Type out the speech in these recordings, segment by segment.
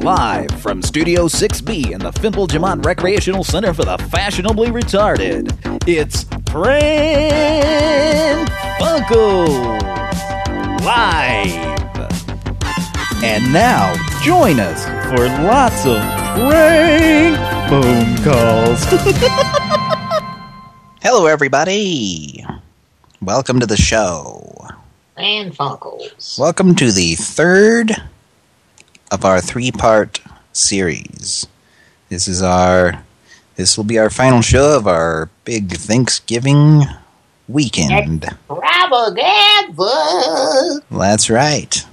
Live from Studio 6B in the Fimple Jamont Recreational Center for the Fashionably Retarded, it's Pran Funkels Live. And now, join us for lots of prank phone calls. Hello, everybody. Welcome to the show. And Funkles. Welcome to the third of our three-part series. This is our, this will be our final show of our big Thanksgiving weekend. Extravaganza. That's right.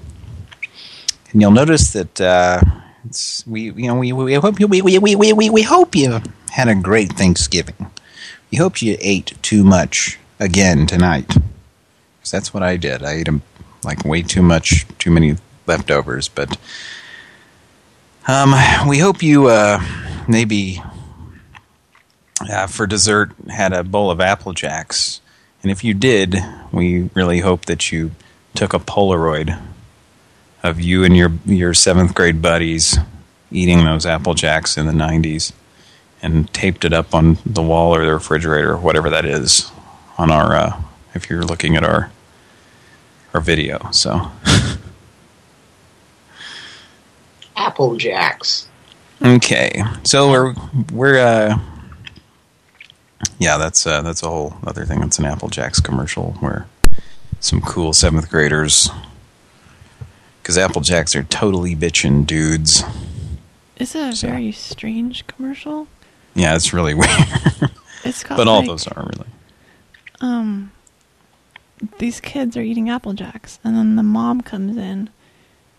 And you'll notice that uh, it's we you know we we hope you we, we we we we hope you had a great Thanksgiving. We hope you ate too much again tonight. Because that's what I did. I ate um, like way too much, too many leftovers. But um, we hope you uh, maybe uh, for dessert had a bowl of Apple Jacks. And if you did, we really hope that you took a Polaroid of you and your your seventh grade buddies eating those Apple Jacks in the 90s and taped it up on the wall or the refrigerator or whatever that is on our uh, if you're looking at our our video so Apple Jacks. okay so we're we're uh yeah that's uh that's a whole other thing that's an Apple Jacks commercial where some cool seventh graders because Apple Jacks are totally bitchin' dudes It's a So- very strange commercial. yeah it's really weird It's got but all like, those are really um these kids are eating apple jacks and then the mom comes in.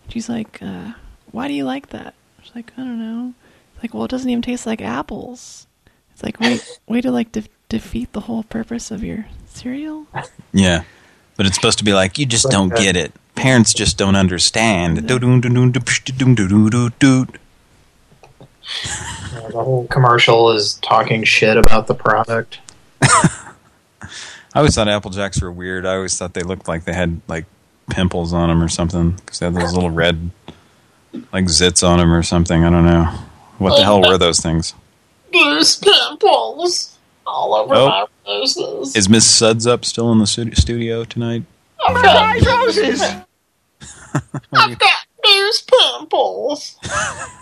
She's like, uh, why do you like that? She's like, I don't know. It's like, well, it doesn't even taste like apples. It's like, wait, way to like de defeat the whole purpose of your cereal. Yeah, but it's supposed to be like you just okay. don't get it. Parents just don't understand. The whole commercial is talking shit about the product. I always thought Apple Jacks were weird. I always thought they looked like they had like pimples on them or something because they had those little red like zits on them or something. I don't know. What the hell were those things? There's pimples all over Oh. my roses. Is Miss Suds up still in the studio tonight? I've got roses. I've got these pimples.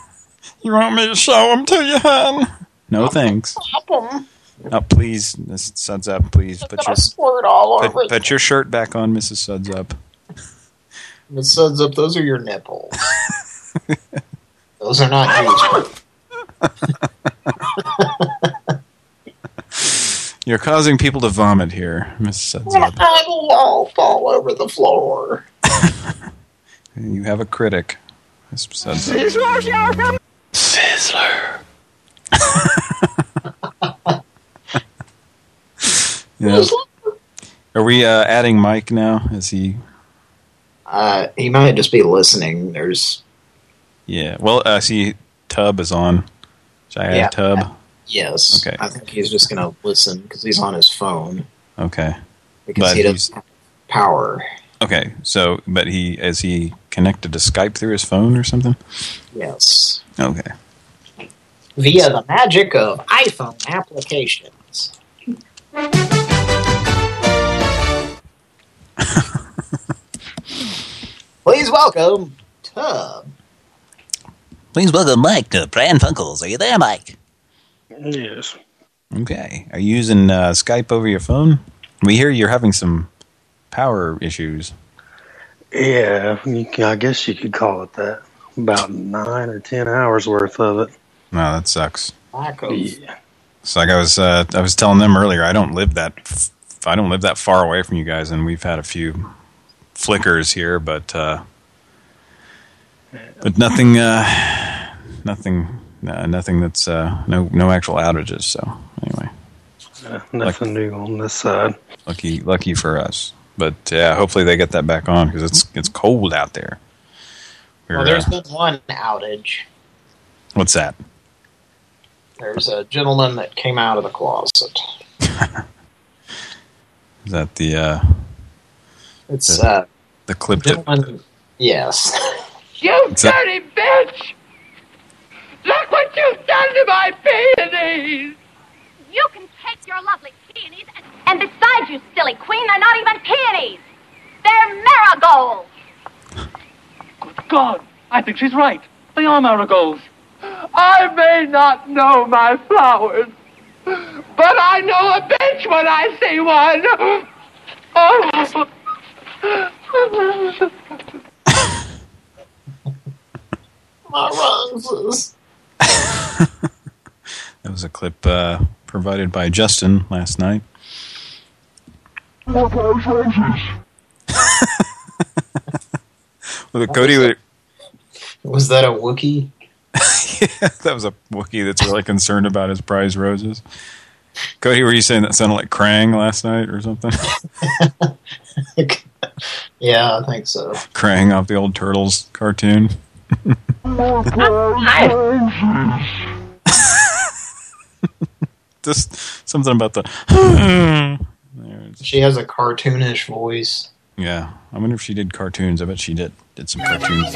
You want me to show them to you, hon? No thanks. Pop 'em. Oh, please, Miss Suds up, please. Put Gonna your, squirt all over put, put your shirt back on, Mrs. Suds up. It says up, those are your nipples. those are not yours. You're causing people to vomit here, Miss Suds up. I will all fall over the floor. You have a critic. Miss Suds up. Sizzler. yeah. Are we uh, adding Mike now? Is he? Uh, he might just be listening. There's Yeah. Well, I see Tub is on. Should I add Yeah. Tub? yes. Okay. I think he's just gonna listen because he's on his phone Okay. because But he doesn't have power. Okay. So, but he is he connected to Skype through his phone or something? Yes, Okay. via the magic of iPhone applications. Please welcome Tub. Please welcome Mike to Pran Funkels. Are you there, Mike? Yes. Okay. Are you using uh, Skype over your phone? We hear you're having some power issues. Yeah, I guess you could call it that. About nine or ten hours worth of it. No, that sucks. Yeah. It's like I was uh, I was telling them earlier. I don't live that f I don't live that far away from you guys, and we've had a few flickers here, but uh, but nothing uh, nothing uh, nothing that's uh, no no actual outages. So anyway, Uh, nothing new on this side. lucky lucky for us. But yeah, hopefully they get that back on because it's it's cold out there. We're, Well, there's uh, been one outage. what's that? There's a gentleman that came out of the closet. Is that the uh, It's The- uh, the clip that gentleman. Yes. You dirty bitch! Look what you've done to my peonies! You can take your lovely peonies and... And besides, you silly queen, they're not even peonies! They're marigolds! Good God! I think she's right. They are marigolds. I may not know my flowers, but I know a bitch when I see one. Oh. My roses. That was a clip uh, provided by Justin last night. Well, Cody, would- Was that a Wookiee? Yeah, that was a Wookiee that's really concerned about his prize roses. Cody, were you saying that sounded like Krang last night or something? Yeah, I think so. Krang off the old Turtles cartoon. Just something about the... She has a cartoonish voice. Yeah, I wonder if she did cartoons. I bet she did did some cartoons.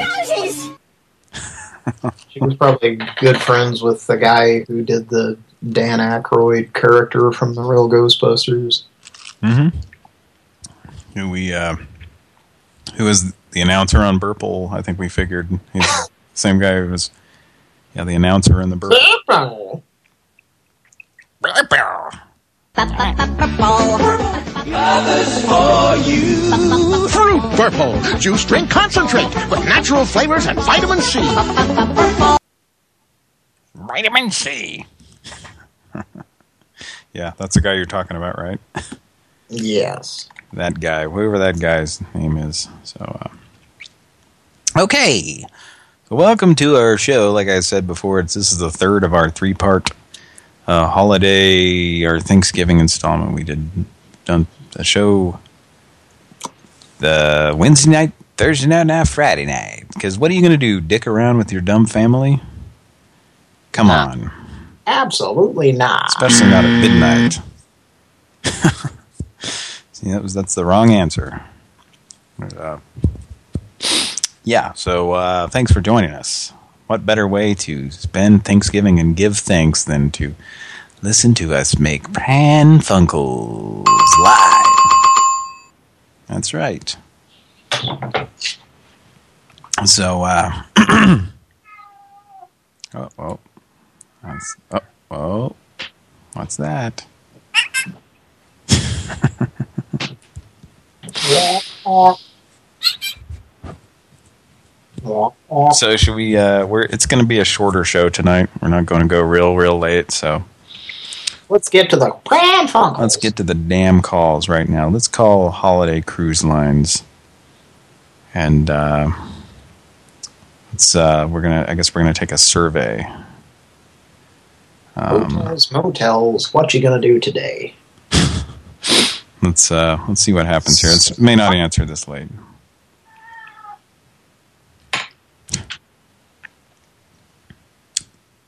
She was probably good friends with the guy who did the Dan Aykroyd character from the real Ghostbusters. Mm-hmm. Who we uh, who was the announcer on Burple? I think we figured he's same guy who was yeah the announcer in the Burple. Fruit Purple. Juice drink concentrate with natural flavors and vitamin C. Vitamin C. yeah, that's the guy you're talking about, right? Yes. that guy, whoever that guy's name is. So, uh, okay. Welcome to our show. Like I said before, it's this is the third of our three-part uh, holiday or Thanksgiving installment. We did done the show the Wednesday night, Thursday night, now Friday night. Because what are you going to do? Dick around with your dumb family? Come on, Absolutely not. especially not at midnight. See, that was that's the wrong answer. Uh, yeah, so uh, thanks for joining us. What better way to spend Thanksgiving and give thanks than to listen to us make Pran Funkels live? That's right. So, uh, oh, oh, that's, oh, oh, what's that? So should we? Uh, we're it's going to be a shorter show tonight. We're not going to go real, real late. So Let's get to the Pran Funkels. let's get to the damn calls right now. Let's call Holiday Cruise Lines, and uh, let's. Uh, we're gonna. I guess we're gonna take a survey. Um, Hotels, motels, what you gonna do today? let's uh, let's see what happens here. It may not answer this late.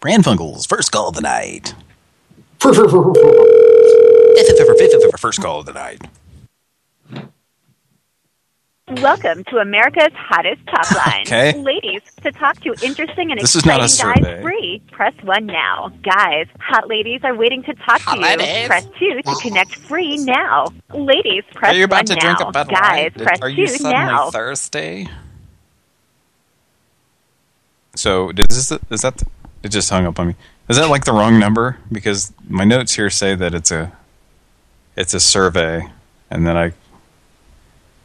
Pran Funkels first call of the night. First call of the night. Welcome to America's hottest talk line. Okay. Ladies, to talk to interesting and This is not exciting guys free, press 1 now. Guys, hot ladies are waiting to talk to you. Press 2 to connect free now. Ladies, press Are you 1 about to now. drink a Bud Guys, press Are you 2 suddenly now. thirsty? So is this is that it just hung up on me? Is that like the wrong number? Because my notes here say that it's a it's a survey, and then I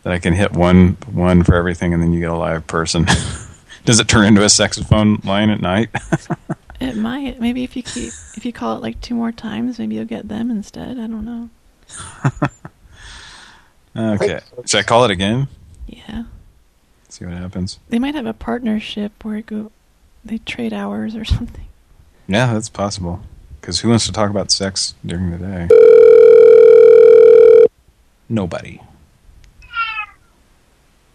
that I can hit one one for everything, and then you get a live person. Does it turn into a saxophone line at night? It might. Maybe if you keep if you call it like two more times, maybe you'll get them instead. I don't know. okay, should I call it again? Yeah. See what happens. They might have a partnership where it go they trade hours or something. Yeah, that's possible. Because who wants to talk about sex during the day? Nobody.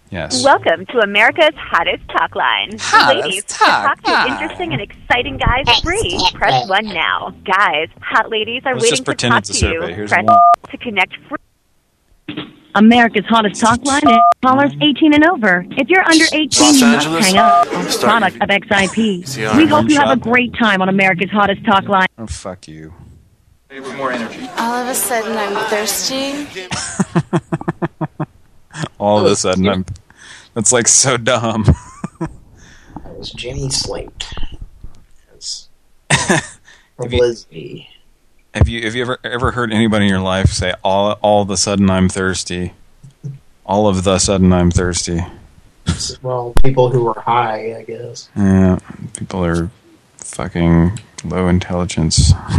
Yes. Welcome to America's hottest talk line. Hottest ladies, talk to talk to interesting and exciting guys free, press 1 now. Guys, hot ladies are Let's waiting just to pretend talk to you. Here's Press one. to connect free. America's hottest talk line is callers 18 and over. If you're under 18, Los you must hang up. Start Product of XIP. We hope you have a great time on America's hottest talk line. Oh, fuck you. More energy. All of a sudden, I'm thirsty. All of a sudden, I'm. That's like so dumb. That was Jenny Slate. Yes. Lizzie. Have you have you ever ever heard anybody in your life say all all of a sudden I'm thirsty? All of the sudden I'm thirsty. Well, people who are high, I guess. Yeah, people are fucking low intelligence.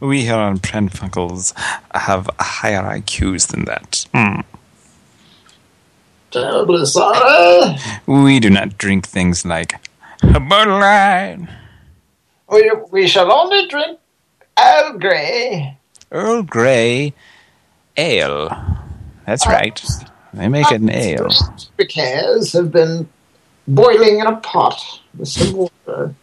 we here on Pran Funkels have higher IQs than that. Hmm. Terribly sorry. We do not drink things like Bud Light, We, we shall only drink Earl Grey. Earl Grey, ale. That's right. They make it an ale. Because have been boiling in a pot with some water.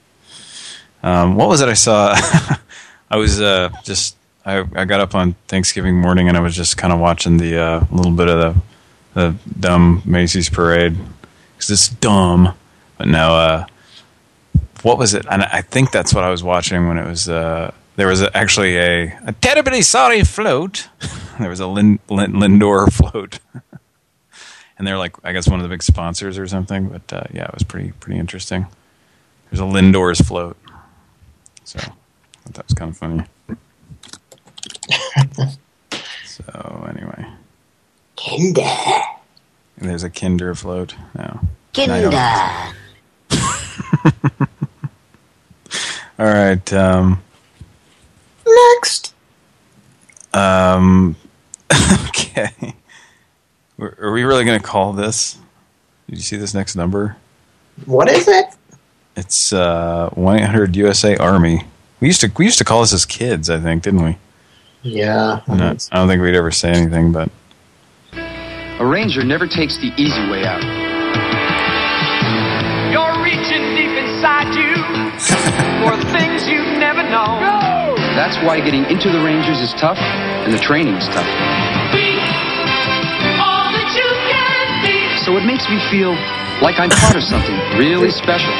Um, what was it I saw? I was uh, just I, I got up on Thanksgiving morning and I was just kind of watching the uh, little bit of the the dumb Macy's parade because it's dumb. But no, uh, what was it? And I think that's what I was watching when it was. Uh, there was actually a, a terribly sorry float. there was a Lin, Lin, Lindor float, and they're like I guess one of the big sponsors or something. But uh, yeah, it was pretty pretty interesting. There's a Lindor's float. So I thought that was kind of funny. so anyway, Kinder. there's a Kinder float now. Kinder. All right. Um, Next. um, okay. Are are going to call this? Did you see this next number? What is it? It's uh, 1-800 USA Army. We used to we used to call this as kids, I think, didn't we? Yeah. No, I don't think we'd ever say anything, but A ranger never takes the easy way out. You're reaching deep inside you for things you've never known. That's why getting into the Rangers is tough and the training is tough. So it makes me feel like I'm part of something really special. All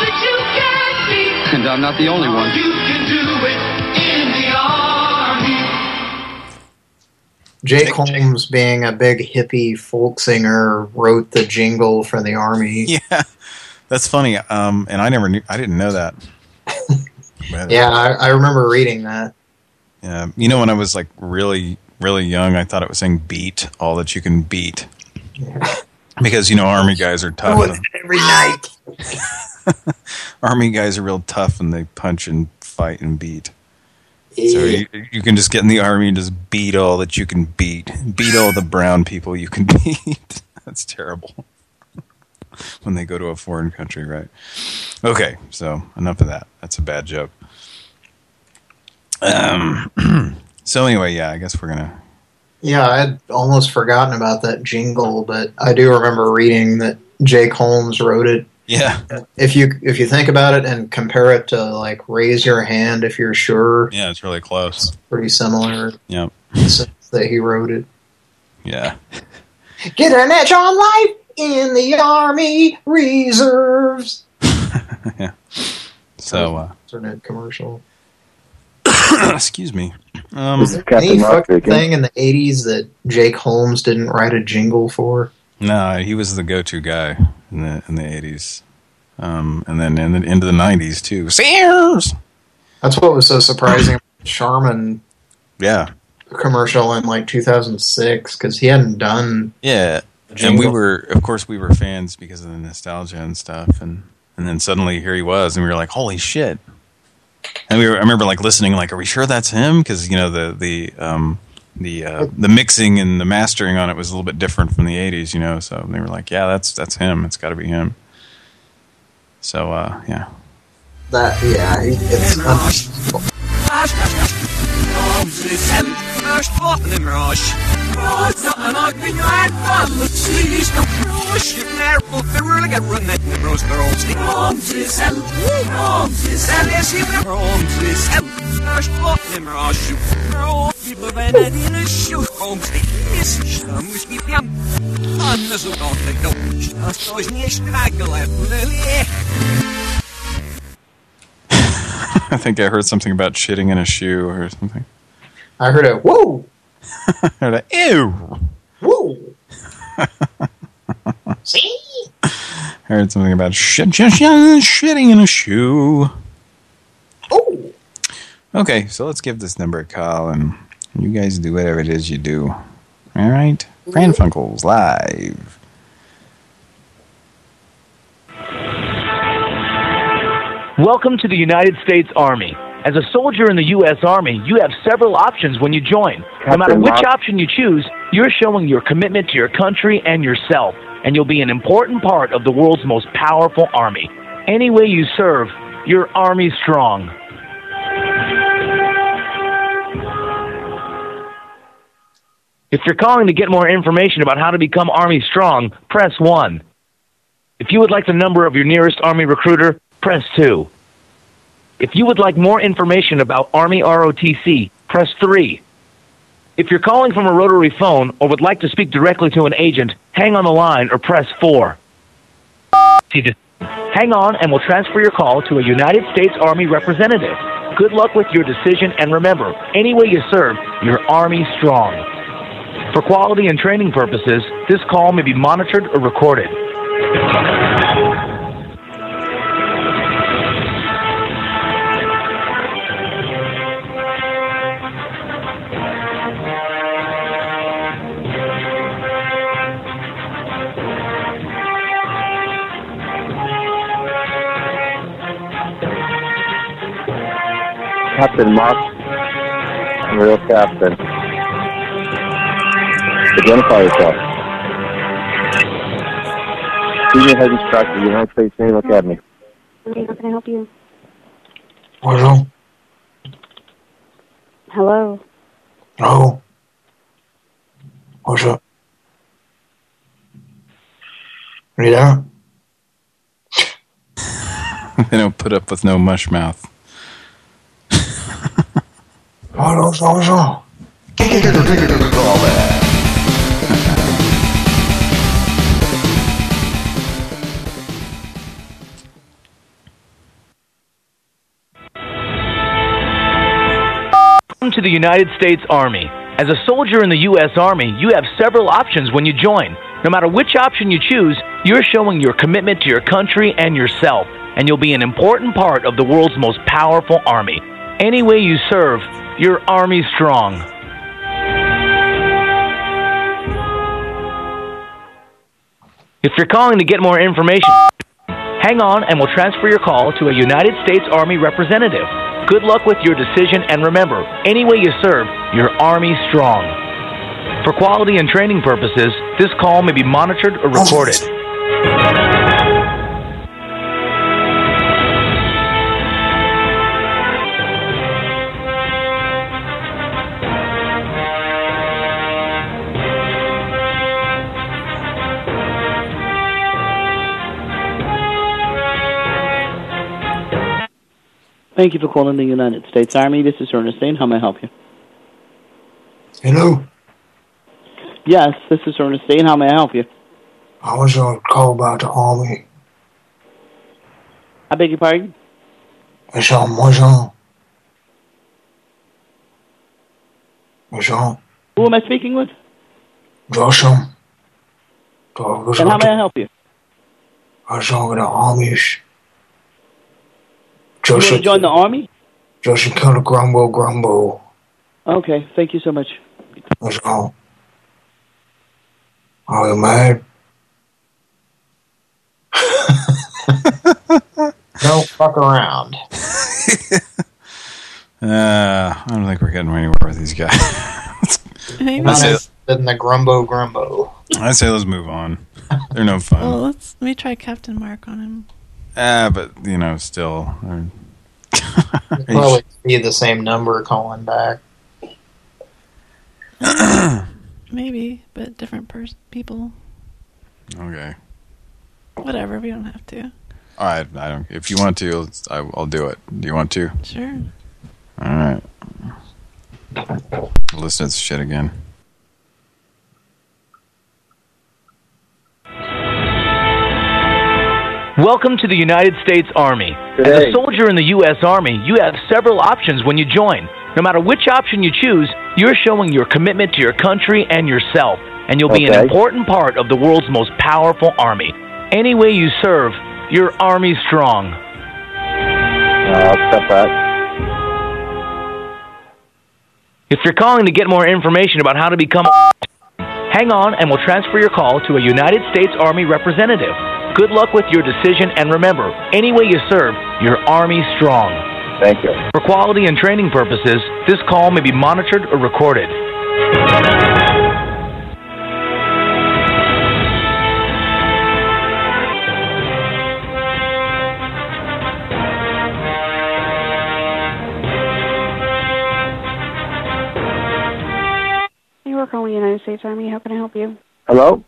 that you can be. And I'm not the only one. You can do it in the army. Jake Holmes, being a big hippie folk singer, wrote the jingle for the army. yeah, that's funny. Um, and I never knew. I didn't know that. Yeah, I, I remember reading that. Yeah, you know, when I was like really, really young, I thought it was saying "beat all that you can beat," because you know, army guys are tough. Every night. army guys are real tough, and they punch and fight and beat. So you, you can just get in the army and just beat all that you can beat, beat all the brown people you can beat. That's terrible. when they go to a foreign country, right? Okay, so enough of that. That's a bad joke. Um. so anyway, yeah, I guess we're gonna. Yeah, I'd almost forgotten about that jingle, but I do remember reading that Jake Holmes wrote it. Yeah. If you if you think about it and compare it to like "Raise Your Hand If You're Sure," Yeah, it's really close. pretty similar. Yep. Since that he wrote it. Yeah. Get an edge on life in the Army Reserves. yeah. So, uh, Internet commercial. excuse me. Um, Was there any fucking thing in the '80s that Jake Holmes didn't write a jingle for? No, he was the go-to guy in the in the eighties, um, and then in the, into the nineties too. Sears. That's what was so surprising. Charmin Yeah, commercial in like 2006 because he hadn't done. yeah. And we were, of course, we were fans because of the nostalgia and stuff, and and then suddenly here he was, and we were like, holy shit! And we were, I remember like listening, like, are we sure that's him? Because you know the the um, the uh, the mixing and the mastering on it was a little bit different from the '80s, you know. So they were like, yeah, that's that's him. It's got to be him. So uh, yeah. That yeah, he- it's understandable. I think I heard something about shitting in a shoe or something. I heard a whoa, I heard a ew. whoa. See? I heard something about shit, shit, shit, shitting in a shoe. Oh. Okay, so let's give this number a call and you guys do whatever it is you do. All right? Mm-hmm. Pran Funkels live. Welcome to the United States Army. As a soldier in the U.S. Army, you have several options when you join. No matter which option you choose, you're showing your commitment to your country and yourself, and you'll be an important part of the world's most powerful army. Any way you serve, your Army strong. If you're calling to get more information about how to become Army Strong, press 1. If you would like the number of your nearest Army recruiter, press 2. If you would like more information about Army ROTC, press 3. If you're calling from a rotary phone or would like to speak directly to an agent, hang on the line or press 4. Hang on and we'll transfer your call to a United States Army representative. Good luck with your decision and remember, any way you serve, your Army strong. For quality and training purposes, this call may be monitored or recorded. Captain Mark, real captain. Identify yourself. Senior head instructor, United States Naval Academy. Okay, how can I help you? Hello. Hello. Hello. What's up? Are you there? they don't put up with no mush mouth. Up? Welcome to the United States Army. As a soldier in the U.S. Army, you have several options when you join. No matter which option you choose, you're showing your commitment to your country and yourself, and you'll be an important part of the world's most powerful army. Any way you serve, your Army strong. If you're calling to get more information, hang on and we'll transfer your call to a United States Army representative. Good luck with your decision and remember, any way you serve, your Army strong. For quality and training purposes, this call may be monitored or recorded. Thank you for calling the United States Army. This is Ernestine. How may I help you? Hello. Yes, this is Ernestine. How may I help you? I was on call about the army. I beg your pardon? It's on, what's on? On? Who am I speaking with? Joshua. And how may I help you? I was talking to armies. You want to join the Army? Joshua kind of grumble, grumble. Okay, thank you so much. What's on? Are you mad? Don't fuck around. Uh, I don't think we're getting anywhere with these guys. Maybe. I say, in the grumbo grumbo. I say let's move on. They're no fun. Well, let's let me try Captain Mark on him. Ah, but you know, still. they're- Probably be the same number calling back. Maybe, but different pers- people. okay. Whatever, we don't have to. All right. I don't. If you want to, let's, I, I'll do it. Do you want to? Sure. All right. listen to this shit again. Welcome to the United States Army. As a soldier in the U.S. Army, you have several options when you join. No matter which option you choose, you're showing your commitment to your country and yourself, and you'll be an important part of the world's most powerful army. Any way you serve, you're Army strong. Uh, I'll accept that. If you're calling to get more information about how to become a hang on and we'll transfer your call to a United States Army representative. Good luck with your decision and remember, any way you serve, you're Army strong. Thank you. For quality and training purposes, this call may be monitored or recorded. You are calling the United States Army. How can I help you? Hello?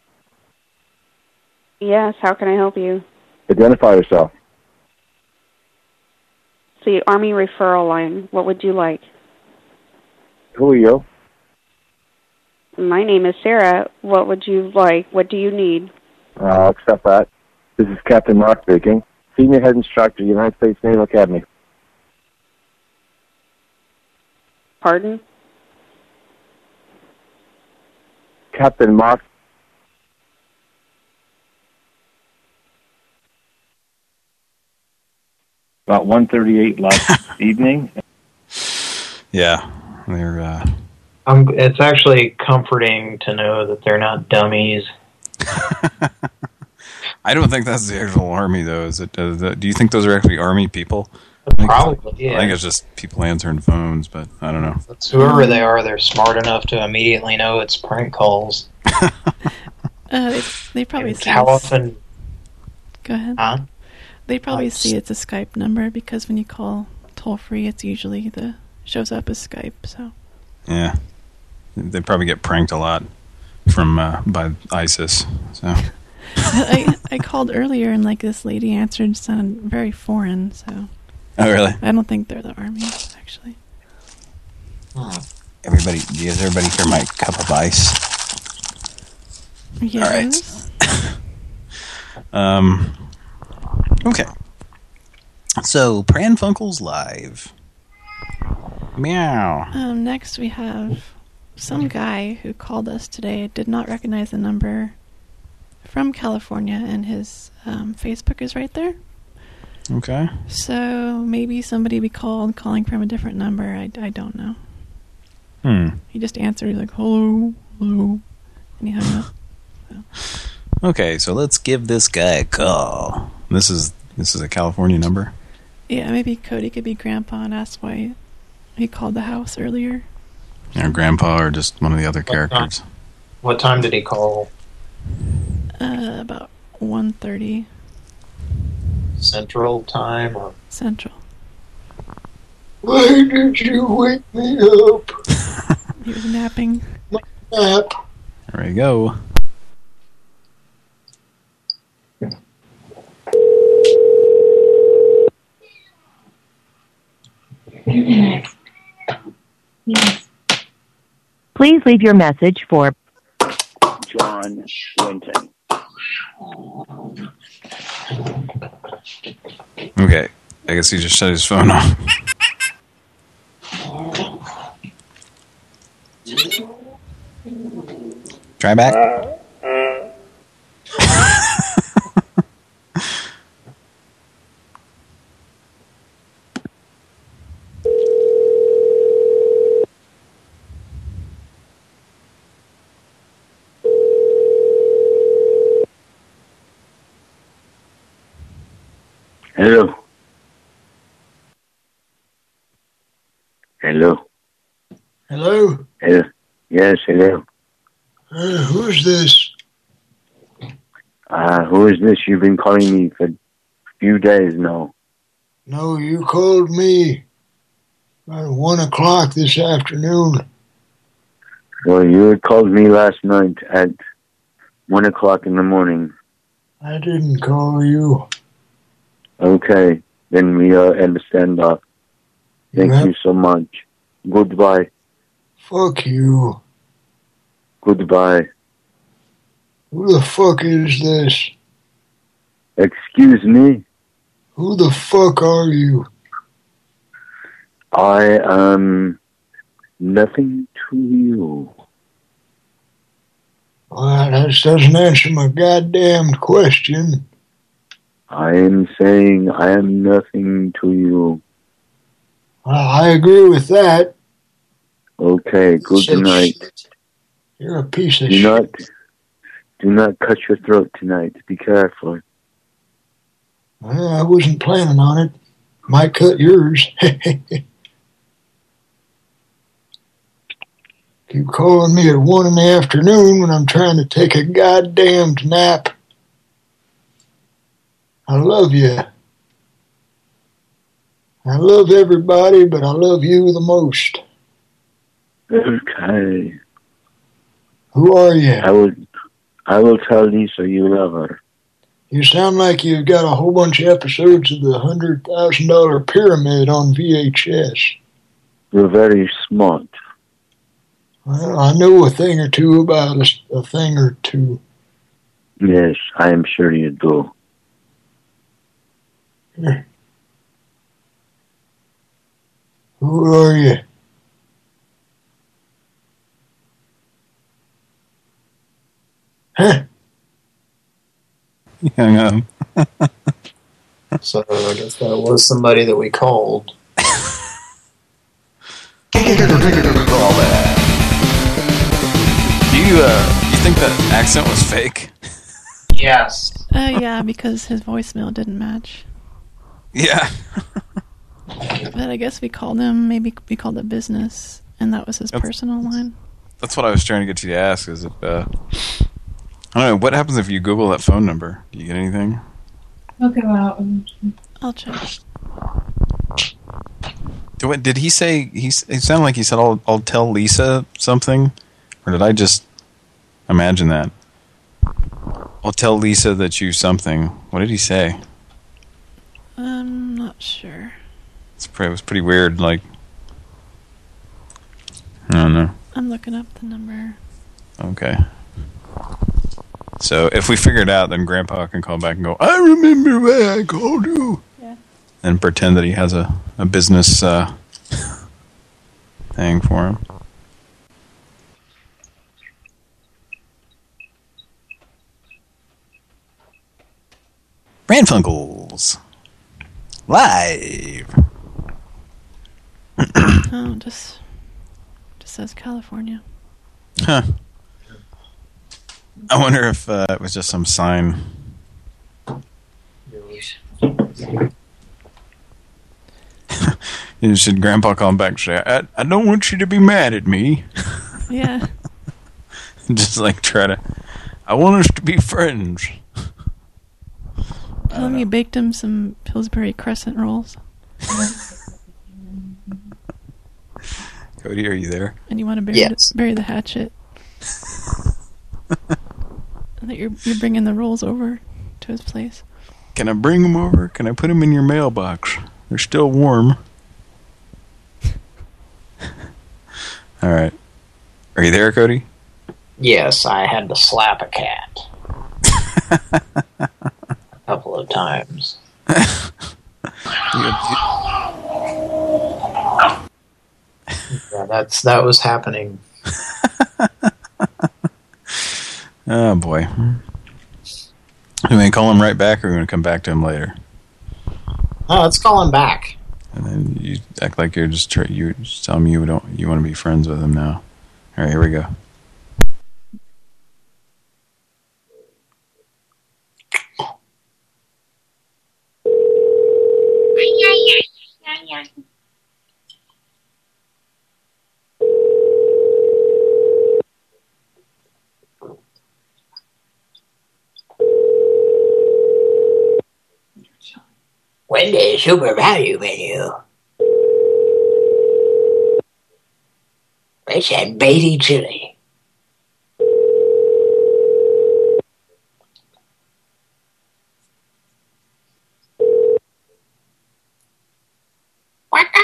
Yes, how can I help you? Identify yourself. It's the Army referral line. What would you like? Who are you? My name is Sarah. What would you like? What do you need? I'll accept that. This is Captain Mark speaking. Senior Head Instructor, United States Naval Academy. Pardon? Captain Mark. About 138 last evening. Yeah, they're. Uh, it's actually comforting to know that they're not dummies. I don't think that's the actual army, though. Is it? Uh, the, do you think those are actually army people? I think, Probably, yeah. I think it's just people answering phones, but I don't know. Whoever they are, they're smart enough to immediately know it's prank calls. Uh, they, they probably And see how often? Go ahead. Huh? They probably see it's a Skype number because when you call toll free, it's usually the shows up as Skype. So Yeah, they probably get pranked a lot from uh, by ISIS. So I I called earlier and like this lady answered sounded very foreign. So Oh, really? I don't think they're the army actually. everybody, does everybody hear my cup of ice? Yes. All right. Um. Okay. So Pran Funkels live. Meow. Um, next we have some guy who called us today. Did not recognize the number from California, and his um, Facebook is right there. Okay. So maybe somebody we called calling from a different number. I, I don't know. Hmm. He just answered he's like hello, hello, and he hung up. Okay, so let's give this guy a call. This is this is a California number. Yeah, maybe Cody could be grandpa and ask why he called the house earlier. Or grandpa, or just one of the other characters. What time did he call? Uh, about 1.30 Central time or? Central. Why did you wake me up? He was napping. Nap. There we go. Please leave your message for John Winton. Okay, I guess he just shut his phone off. Try back. Uh, Hello. Hello. Hello? Hello. Yes, hello. Uh, who's this? Uh, who is this? You've been calling me for a few days now. No, you called me about one o'clock this afternoon. Well, you had called me last night at one o'clock in the morning. I didn't call you. Okay, then we uh, understand that. Thank Yeah. you so much. Goodbye. Fuck you. Goodbye. Who the fuck is this? Excuse me. Who the fuck are you? I am nothing to you. Well, that doesn't answer my goddamn question. I am saying I am nothing to you. I agree with that. Okay, good Shit. night. You're a piece of Do shit. not, do not cut your throat tonight. Be careful. Well, I wasn't planning on it. Might cut yours. Keep calling me at one in the afternoon when I'm trying to take a goddamn nap. I love you. I love everybody, but I love you the most. Okay. Who are you? I will, I will tell Lisa you love her. You sound like you've got a whole bunch of episodes of the hundred thousand dollar pyramid on VHS. You're very smart. Well, I know a thing or two about a, a thing or two. Yes, I am sure you do. Who are you? Huh? He hung up. So I guess that was somebody that we called. Do you uh, you think that accent was fake? Yes. Uh, yeah, because his voicemail didn't match. Yeah. But I guess we called him, maybe we called it business, and that was his personal line. That's what I was trying to get you to ask. Is if uh, I don't know what happens if you Google that phone number? Do you get anything? I'll go out and I'll check. Do it- Did he say he? s- It sounded like he said, "I'll I'll tell Lisa something," or did I just imagine that? I'll tell Lisa that you something. What did he say? I'm not sure. It's pretty, it was pretty weird. Like I don't know. I'm looking up the number. Okay. So if we figure it out, then Grandpa can call back and go, I remember why I called you. Yeah. And pretend that he has a, a business uh, thing for him. Pran Funkels. Live. oh, just just says California. Huh. I wonder if uh, it was just some sign. You should Grandpa call him back and say, I, I don't want you to be mad at me. Yeah. just like try to, I want us to be friends. Tell him you baked him some Pillsbury crescent rolls, Cody, are you there? and you want to bury Yes. the, bury the hatchet. and that you're you're bringing the rolls over to his place. Can I bring them over? Can I put them in your mailbox? They're still warm. All right. Are you there, Cody? Yes, I had to slap a cat. a couple of times. Yeah, that's that was happening. Oh, boy. You want to call him right back or you want to come back to him later? Oh, let's call him back. And then you act like you're just try, you tell him you don't you want to be friends with him now. All right, here we go. Wendy's Super Value Menu. They said Beatty chili.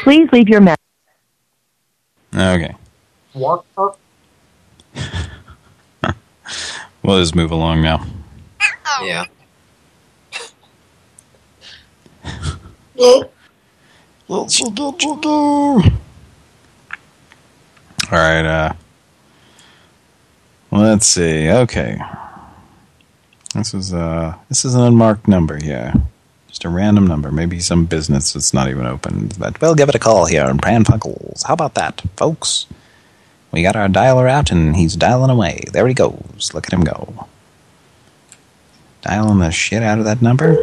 Please leave your message. Okay. Walk up. We'll just move along now. Yeah. All right. Uh, let's see. Okay. This is uh this is an unmarked number. Yeah, just a random number. Maybe some business that's not even open. But we'll give it a call here on Pran Funkels. How about that, folks? We got our dialer out and he's dialing away. There he goes. Look at him go. Dialing the shit out of that number.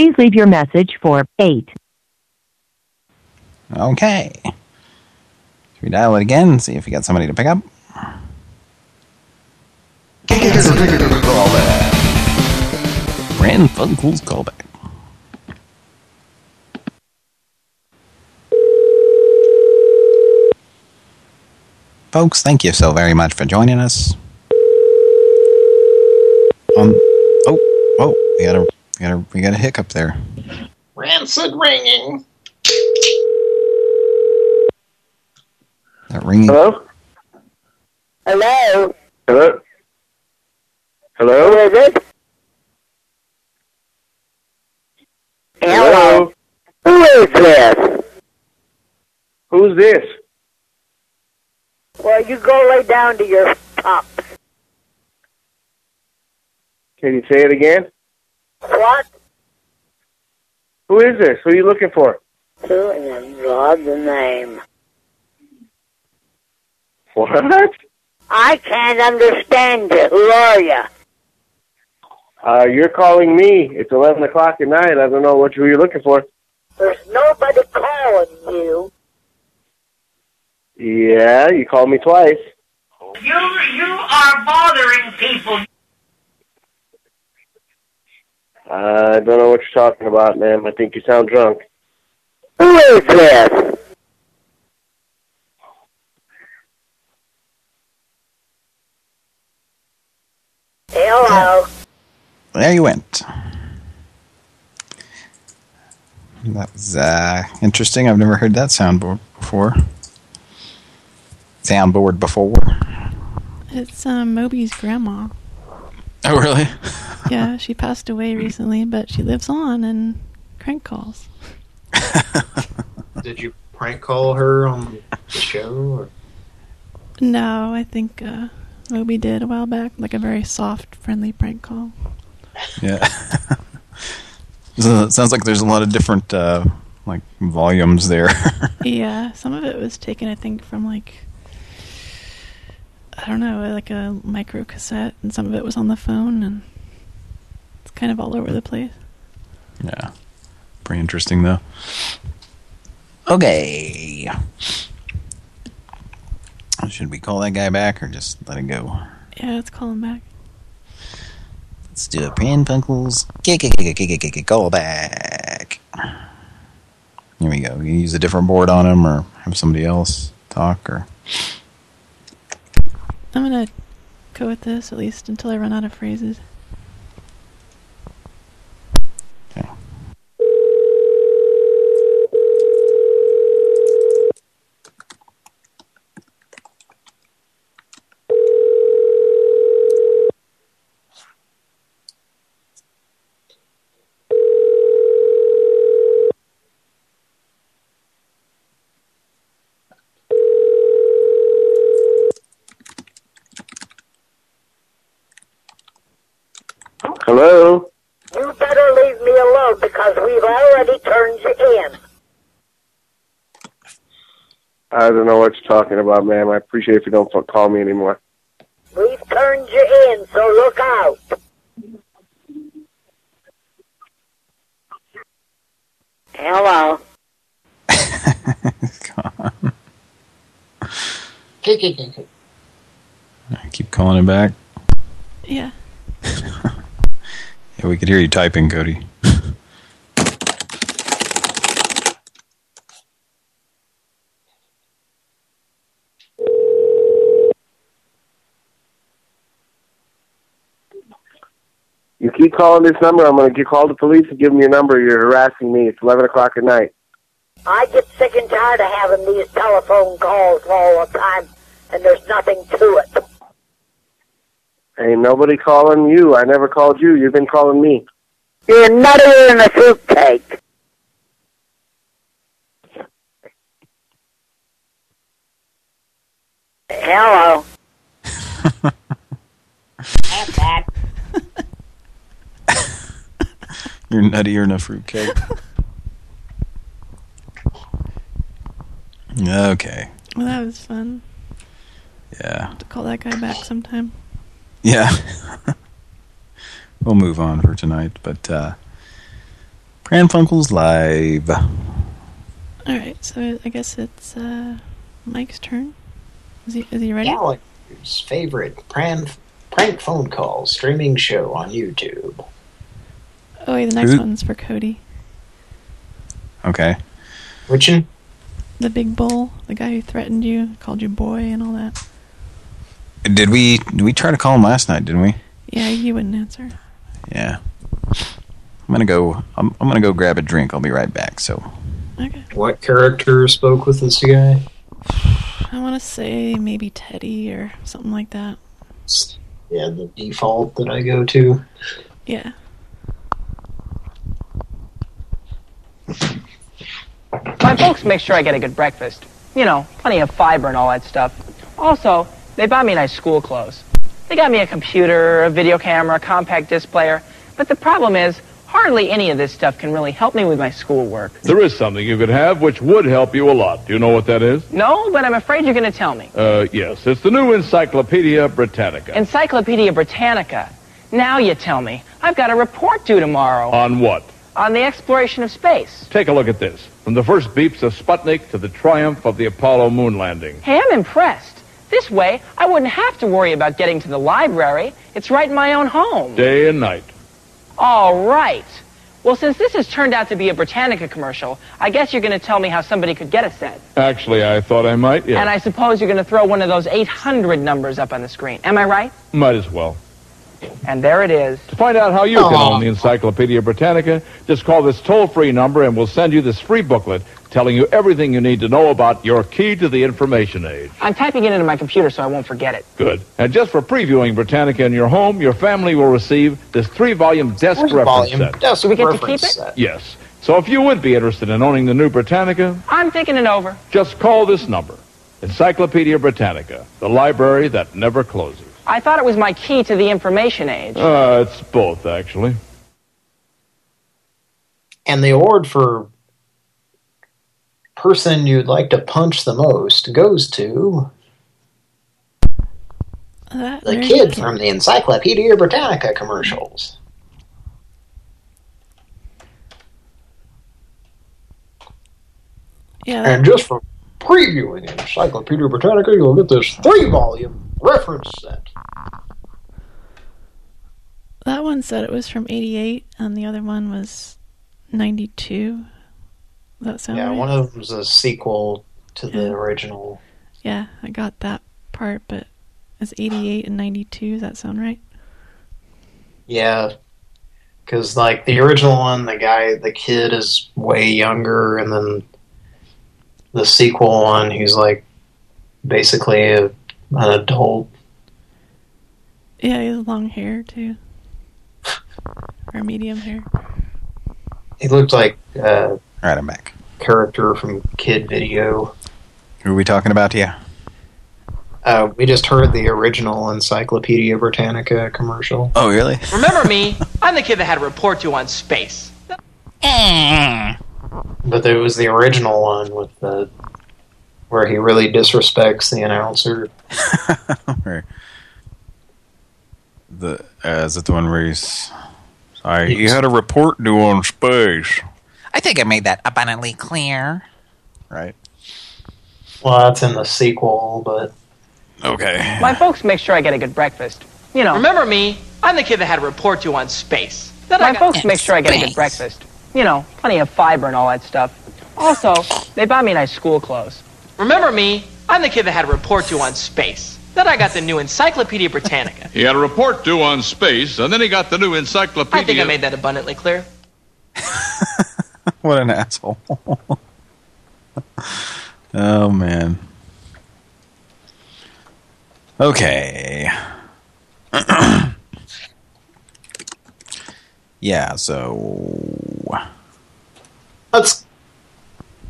Please leave your message for 8. Okay. Should we dial it again and see if we got somebody to pick up? Pran Funkels callback. Folks, thank you so very much for joining us. Um, oh, whoa, we got a, we got a, we got a hiccup there. Rancid ringing. That ringing. Hello? Hello? Hello? Hello? Who is it? Hello? Who is this? Who's this? Well, you go lay down to your pups. Can you say it again? What? Who is this? Who are you looking for? Who in God's name? What? I can't understand you. Who are you? Uh, you're calling me. It's 11 o'clock at night. I don't know what who you're looking for. There's nobody calling you. Yeah, you called me twice. You you are bothering people. Uh, I don't know what you're talking about, ma'am. I think you sound drunk. Who is this? Hello. There you went. That was uh, interesting. I've never heard that soundboard before. Soundboard before. It's um, Moby's grandma. Oh, really? yeah, she passed away recently, but she lives on and crank calls. Did you prank call her on the show? Or? No, I think uh, Moby did a while back, like a very soft, friendly prank call. Yeah. So it sounds like there's a lot of different uh, like volumes there. yeah, some of it was taken, I think, from like I don't know, like a micro cassette, and some of it was on the phone, and it's kind of all over the place. yeah. Pretty interesting though. Okay. Should we call that guy back or just let it go? Yeah, let's call him back. Let's do a Pran Funkels call back. Here we go. You use a different board on him or have somebody else talk or I'm gonna go with this at least until I run out of phrases. I don't know what you're talking about, ma'am. I appreciate if you don't call me anymore. We've turned you in, so look out. Hello. I keep calling him back. Yeah. yeah, we could hear you typing, Cody. You keep calling this number, I'm going to get call the police and give them your number. You're harassing me. It's 11 o'clock at night. I get sick and tired of having these telephone calls all the time, and there's nothing to it. Ain't nobody calling you. I never called you. You've been calling me. You're nuttier than a fruitcake. Hello. That's bad. You're nuttier than a fruitcake. okay. Well, that was fun. Yeah. To call that guy back sometime. Yeah. we'll move on for tonight, but uh Pran Funkel's live. All right, so I guess it's uh, Mike's turn. Is he is he ready? Gallagher's favorite prank, prank phone call streaming show on YouTube. Oh wait, the next Who- one's for Cody. Okay. Which one? The big bull, the guy who threatened you, called you boy, and all that. Did we did we try to call him last night, didn't we? Yeah, he wouldn't answer. Yeah. I'm gonna go I'm I'm gonna go grab a drink. I'll be right back, so Okay. What character spoke with this guy? I want to say maybe Teddy or something like that. Yeah, the default that I go to. Yeah. My folks make sure I get a good breakfast. You know, plenty of fiber and all that stuff. Also, they buy me nice school clothes. They got me a computer, a video camera, a compact disc player. But the problem is, hardly any of this stuff can really help me with my schoolwork. There is something you could have which would help you a lot. Do you know what that is? No, but I'm afraid you're going to tell me. Uh, yes, it's the new Encyclopedia Britannica. Encyclopedia Britannica. Now you tell me. I've got a report due tomorrow On what? On the exploration of space. Take a look at this. From the first beeps of Sputnik to the triumph of the Apollo moon landing. Hey, I'm impressed. This way, I wouldn't have to worry about getting to the library. It's right in my own home. Day and night. All right. Well, since this has turned out to be a Britannica commercial, I guess you're going to tell me how somebody could get a set. Actually, I thought I might, yeah. And I suppose you're going to throw one of those 800 numbers up on the screen. Am I right? Might as well. And there it is. To find out how you can own the Encyclopedia Britannica, just call this toll-free number and we'll send you this free booklet telling you everything you need to know about your key to the information age. I'm typing it into my computer so I won't forget it. Good. And just for previewing Britannica in your home, your family will receive this three-volume desk Where's reference volume? set. Desk Do we get to reference keep it? set. Yes. So if you would be interested in owning the new Britannica, I'm thinking it over. just call this number. Encyclopedia Britannica, the library that never closes. I thought it was my key to the information age. Uh, it's both, actually. And the award for person you'd like to punch the most goes to That the kid good. from the Encyclopedia Britannica commercials. Yeah, And just for previewing Encyclopedia Britannica, you'll get this three-volume reference set. That one said it was from 88, and the other one was 92. That sound Yeah, right? one of them was a sequel to the original. Yeah, I got that part, but it's 88 and 92. Does that sound right? Yeah, because like the original one, the guy, the kid is way younger, and then the sequel one, he's like basically a, an adult. Yeah, he has long hair, too. Or medium hair. He looked like uh, Right, I'm back. character from Kid Video. Who are we talking about here? Uh, we just heard the original Encyclopedia Britannica commercial. Oh, really? Remember me? I'm the kid that had a report due on space. But there was the original one with the where he really disrespects the announcer. Where the uh, is it the one where he's sorry you had a report due on space I think I made that abundantly clear. right Well, that's in the sequel, but Okay. My folks make sure I get a good breakfast. You know. Remember me? I'm the kid that had a report due on space. Then My I folks make sure I get a good breakfast. You know, plenty of fiber and all that stuff. Also, they buy me nice school clothes. Remember me? I'm the kid that had a report due on space. Then I got the new Encyclopedia Britannica. He had a report due on space, and then he got the new encyclopedia. I think I made that abundantly clear. what an asshole. oh, man. Okay. yeah, so... Let's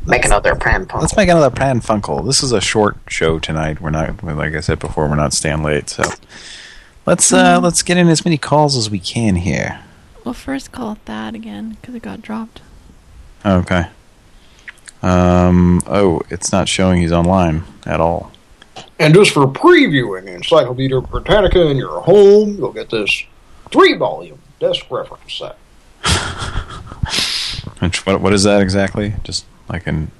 make another Pran Funkel. Let's make another Pran Funkel. This is a short show tonight. We're not, like I said before, we're not staying late, so... Let's uh, Mm. let's get in as many calls as we can here. Well, first call Thad again because it got dropped. Okay. Um. Oh, it's not showing he's online at all. And just for previewing Encyclopedia Britannica in your home, you'll get this three-volume desk reference set. Which what what is that exactly? Just like an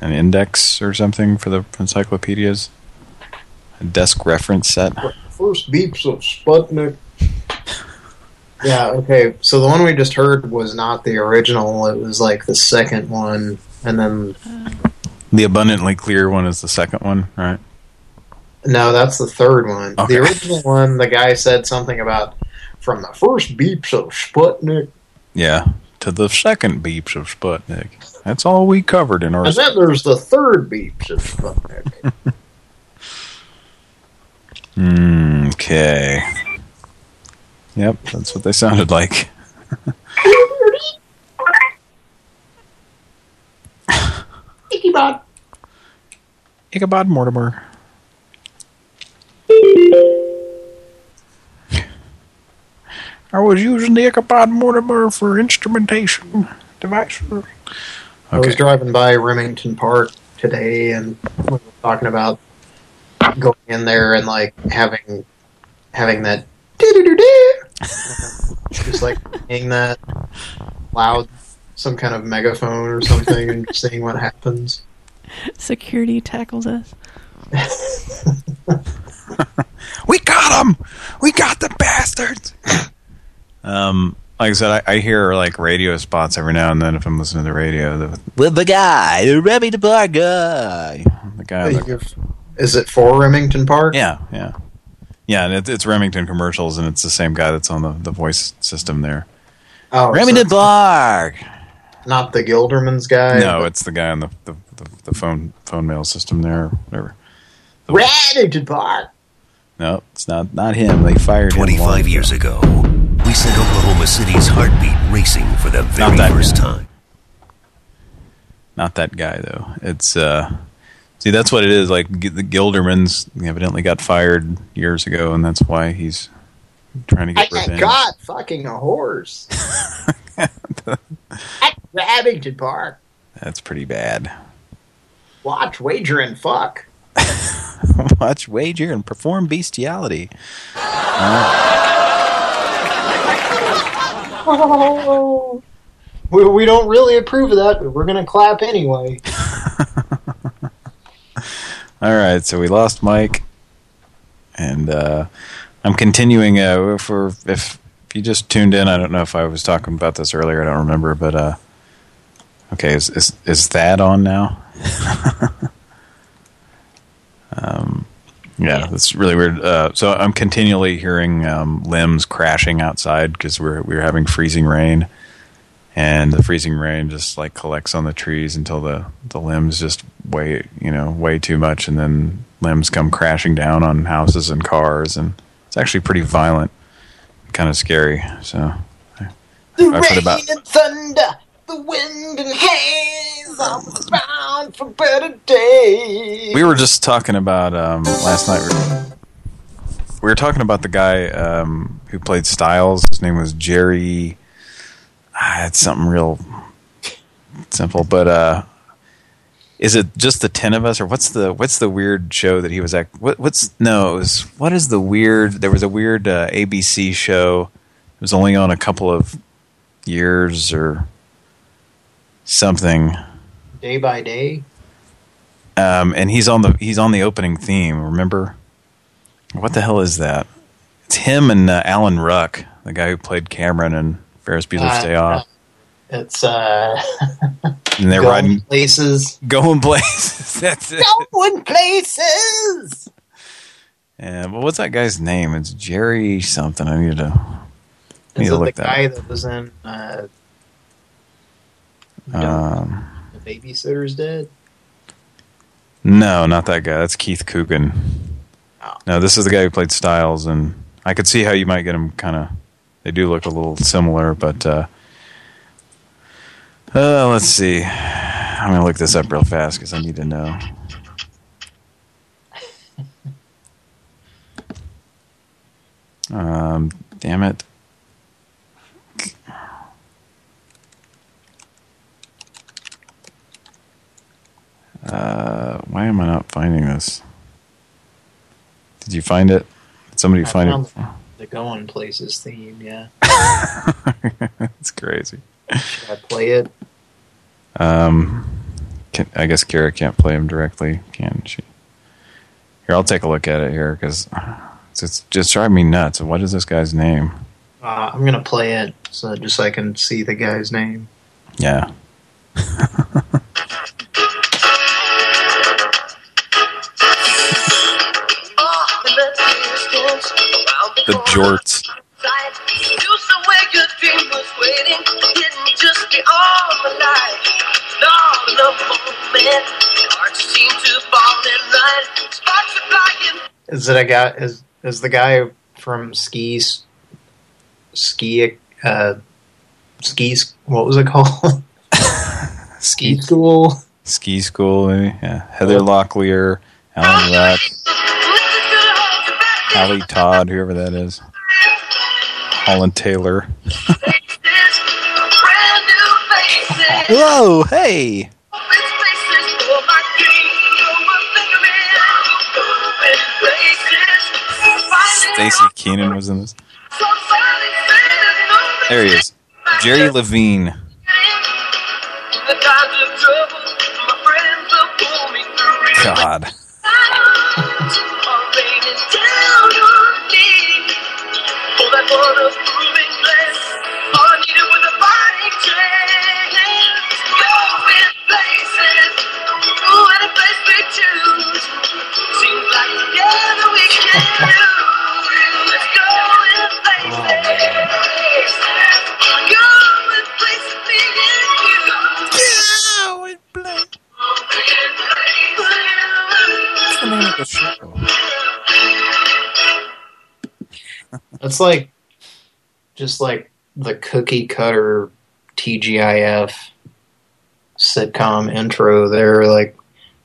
an index or something for the encyclopedias? A desk reference set. First beeps of Sputnik. Yeah, okay. So the one we just heard was not the original. It was like the second one. And then, The abundantly clear one is the second one, right? no, that's the third one. Okay. The original one, the guy said something about from the first beeps of Sputnik. Yeah. To the second beeps of Sputnik. That's all we covered in our. And then there's the third beeps of Sputnik. Mm, okay. Yep, that's what they sounded like. Ichabod. Ichabod Mortimer. I was using the Ichabod Mortimer for instrumentation devices. I was driving by Remington Park today, and we were talking about going in there and like having having that just like saying that loud, some kind of megaphone or something, and seeing what happens. Security tackles us. We got them! We got the bastards! um, like I said, I, I hear like radio spots every now and then if I'm listening to the radio. The, with the guy, the Remy the Bar guy. The guy. the- Is it for Remington Park? Yeah, yeah. Yeah, and it, it's Remington commercials, and it's the same guy that's on the, the voice system there. Oh, Remington Bark! Not the Gilderman's guy. No, it's the guy on the, the, the, the phone phone mail system there, or whatever. Remington Park. No, it's not not him. They fired him. 25 years ago, we sent Oklahoma City's heartbeat racing for the very that first guy. time. Not that guy though. It's uh, see that's what it is. Like the Gildermans evidently got fired years ago, and that's why he's trying to I get revenge. got fucking a horse. At Abington Park. That's pretty bad. Watch, wager, and fuck. Watch, wager, and perform bestiality. We, we don't really approve of that, but we're going to clap anyway. All right, so we lost Mike, and uh, I'm continuing. Uh, for if if you just tuned in, I don't know if I was talking about this earlier. I don't remember, but uh, okay, is is is that on now? um, yeah, that's really weird. Uh, so I'm continually hearing um, limbs crashing outside because we're we're having freezing rain, and the freezing rain just like collects on the trees until the the limbs just way you know way too much, and then limbs come crashing down on houses and cars, and it's actually pretty violent, kind of scary. So The I've rain about and thunder, the wind and haze. I bound for better days. We were just talking about um, last night. We were, talking about the guy um, who played Stiles. His name was Jerry. Ah, it's something real simple, but uh, is it just the ten of us, or what's the what's the weird show that he was at? What, what's no? Was what is the weird? There was a weird uh, ABC show. It was only on a couple of years or something. Day by day. Um, and he's on the he's on the opening theme. Remember? What the hell is that? It's him and uh, Alan Ruck, the guy who played Cameron in Ferris Bueller's Uh, Day Off. It's uh, And they're going riding places. going places. That's it. Going places. Yeah, but what's that guy's name? It's Jerry something. I need to I need Is to the that. guy that was in uh. Um, Babysitter's Dead? no, not that guy. That's Keith Coogan. No, this is the guy who played Stiles, and I could see how you might get them kind of. They do look a little similar, but uh, uh, let's see. I'm gonna look this up real fast because I need to know. Um, damn it. Uh, why am I not finding this? Did you find it? Did somebody I find it? The Going Places theme, yeah. It's crazy. Should I play it? Um, can, I guess Kara can't play him directly, can she? Here, I'll take a look at it here because it's, it's just driving me nuts. What is this guy's name? Uh, I'm gonna play it so just so I can see the guy's name. Yeah. The jorts. Is it a guy? Is is the guy from skis? Ski, uh, skis. What was it called? ski school. Ski school, maybe? Yeah. Heather Locklear, Alan Ruck, Hallie Todd, whoever that is. Holland Taylor. Whoa, hey! Staci Keanan was in this. There he is. Jerry Levine. God. It's like just like the cookie cutter TGIF sitcom intro there. Like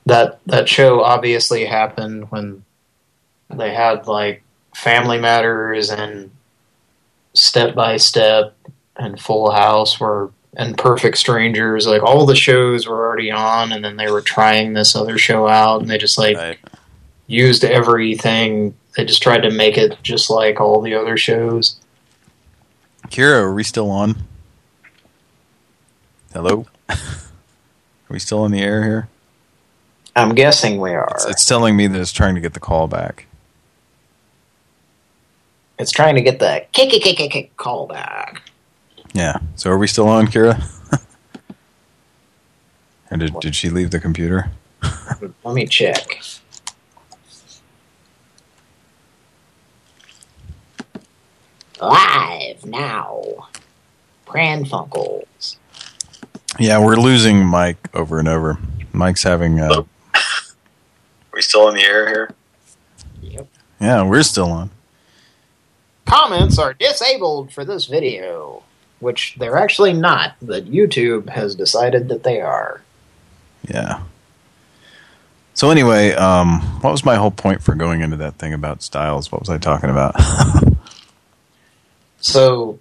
that that show obviously happened when they had like Family Matters and Step by Step and Full House were and Perfect Strangers. Like all the shows were already on, and then they were trying this other show out, and they just like used everything. They just tried to make it just like all the other shows. Kira, are we still on? Hello? are we still in the air here? I'm guessing we are. It's, it's telling me that it's trying to get the call back. It's trying to get the kick kick kick kick kick call back. Yeah. So are we still on, Kira? or did, did she leave the computer? Let me check. Live now. Pran Funkels. Yeah, we're losing Mike over and over. Mike's having... Uh, Are we still in the air here? Yep. Yeah, we're still on. Comments are disabled for this video, which they're actually not, but YouTube has decided that they are. Yeah. So anyway, um, what was my whole point for going into that thing about Stiles? What was I talking about? So,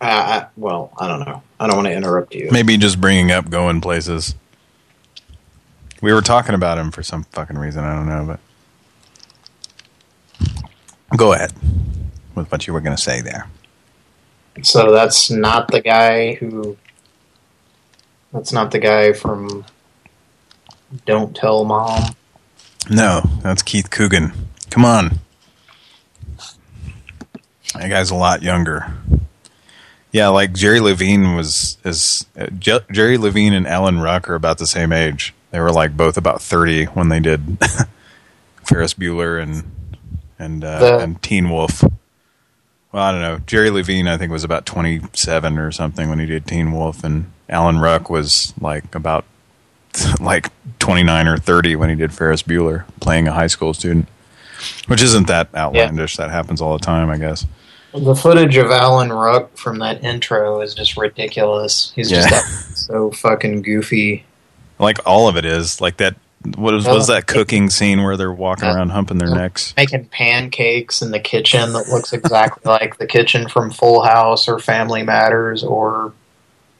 uh, I, well, I don't know. I don't want to interrupt you. Maybe just bringing up going places. We were talking about him for some fucking reason. I don't know, but go ahead with what you were going to say there. So that's not the guy who. That's not the guy from Don't Tell Mom. No, that's Keith Coogan. Come on. That guy's a lot younger. Yeah, like Jerry Levine was is uh, Je Jerry Levine and Alan Ruck are about the same age. They were like both about 30 when they did Ferris Bueller and and uh, The- and Teen Wolf. Well, I don't know. Jerry Levine I think was about 27 or something when he did Teen Wolf and Alan Ruck was like about like 29 or 30 when he did Ferris Bueller playing a high school student. Which isn't that outlandish. That happens all the time, I guess. The footage of Alan Ruck from that intro is just ridiculous. He's Yeah. just so fucking goofy. Like all of it is like that. What was, was uh, that cooking scene where they're walking uh, around humping their uh, necks? Making pancakes in the kitchen that looks exactly like the kitchen from Full House or Family Matters or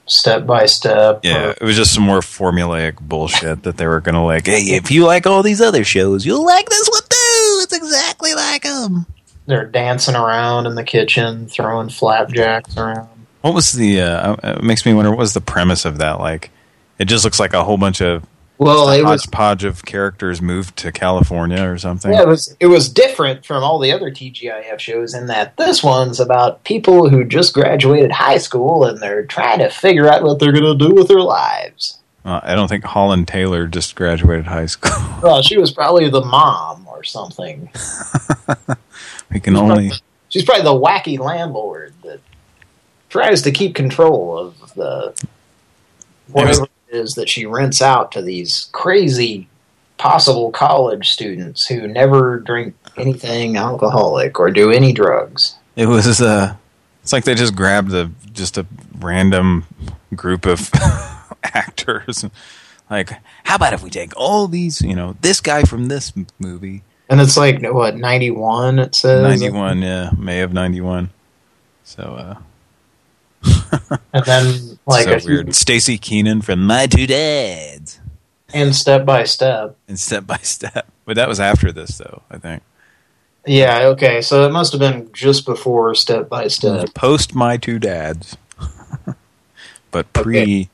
Step by Step. Yeah, it was just some more formulaic bullshit that they were gonna like. Hey, if you like all these other shows, you'll like this one too. It's exactly like them. They're dancing around in the kitchen, throwing flapjacks around. What was the? Uh, it makes me wonder. What was the premise of that? Like, it just looks like a whole bunch of Well, just a it was- hodgepodge of characters moved to California or something. Yeah, it was it was different from all the other TGIF shows in that this one's about people who just graduated high school and they're trying to figure out what they're going to do with their lives. Uh, I don't think Holland Taylor just graduated high school. Well, she was probably the mom or something. we can only. She's probably the wacky landlord that tries to keep control of the whatever it is that she rents out to these crazy possible college students who never drink anything alcoholic or do any drugs. It was uh it's like they just grabbed a just a random group of actors. Like, how about if we take all these, you know, this guy from this movie, And it's like, what, 91 it says? 91, yeah, May of 91. So uh And then, like, so a weird. Staci Keanan from My Two Dads and Step by Step. and Step by Step. But that was after this though, I think. Yeah, okay, so it must have been just before Step by Step. Post My Two Dads. but pre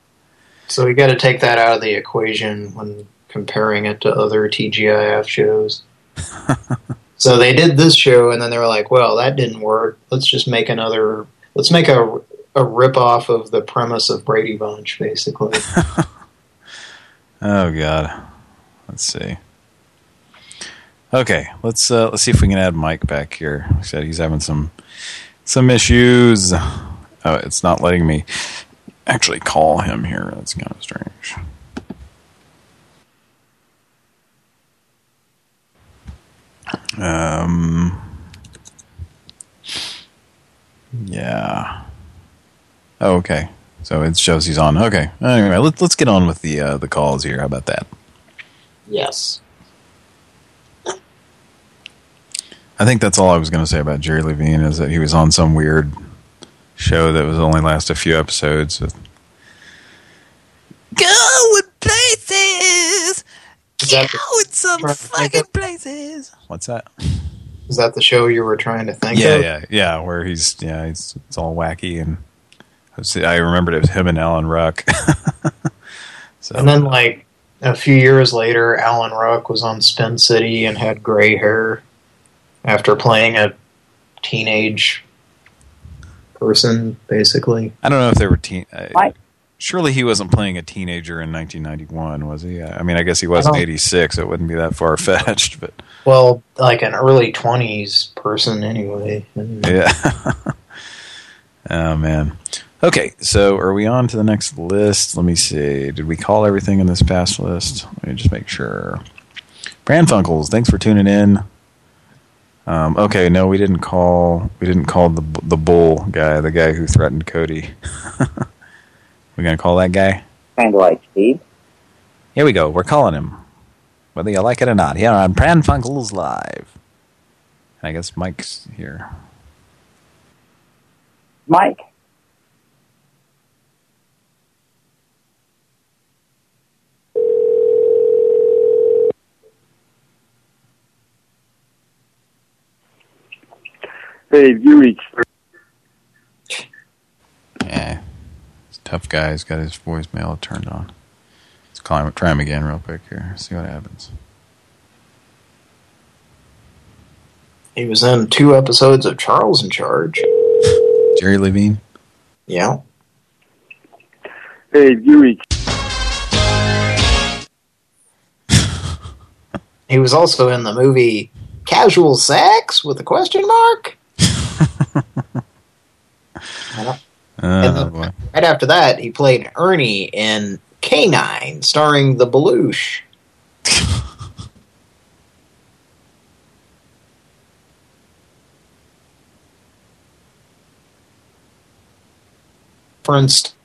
So we got to take that out of the equation when comparing it to other TGIF shows. so they did this show, and then they were like, "Well, that didn't work. Let's just make another. Let's make a a rip off of the premise of Brady Bunch, basically." Oh god. Let's see. Okay, let's uh, let's see if we can add Mike back here. I said he's having some some issues. Oh, it's not letting me actually call him here. That's kind of strange. Um. Yeah. Oh, okay. So it shows he's on. Okay. Anyway, let's let's get on with the uh, the calls here. How about that? yes. I think that's all I was going to say about Jerry Levine is that he was on some weird show that was only last a few episodes. Places. Is that, the, Going some fucking places. what's that? is that the show you were trying to think Yeah, of? yeah, yeah. Where he's yeah, he's it's all wacky and I was- I remembered it was him and Alan Ruck. so And then, like a few years later, Alan Ruck was on Spin City and had gray hair after playing a teenage person, basically. I don't know if they were teen. Uh, I, What? Surely he wasn't playing a teenager in 1991, was he? I mean, I guess he was in don't- 86. So it wouldn't be that far fetched, but Well, like an early 20s person, anyway. Yeah. oh, man. Okay, so are we on to the next list? Let me see. Did we call everything in this past list? Let me just make sure. Pran Funkels, thanks for tuning in. Um, okay, no, we didn't call. We didn't call the the bull guy, the guy who threatened Cody. we gonna call that guy? Kind of like Steve. Here we go. We're calling him, whether you like it or not. Here on Pran Funkels Live. I guess Mike's here. Mike. Hey, you reach Yeah. He's a tough guy. He's got his voicemail turned on. Let's call him, try him again real quick here. See what happens. He was in two episodes of Charles in Charge. Jerry Levine. Yeah. Hey, Yuri. He was also in the movie Casual Sex with a question mark. Oh. Right after that, he played Ernie in K-9, starring the Belush. Referenced,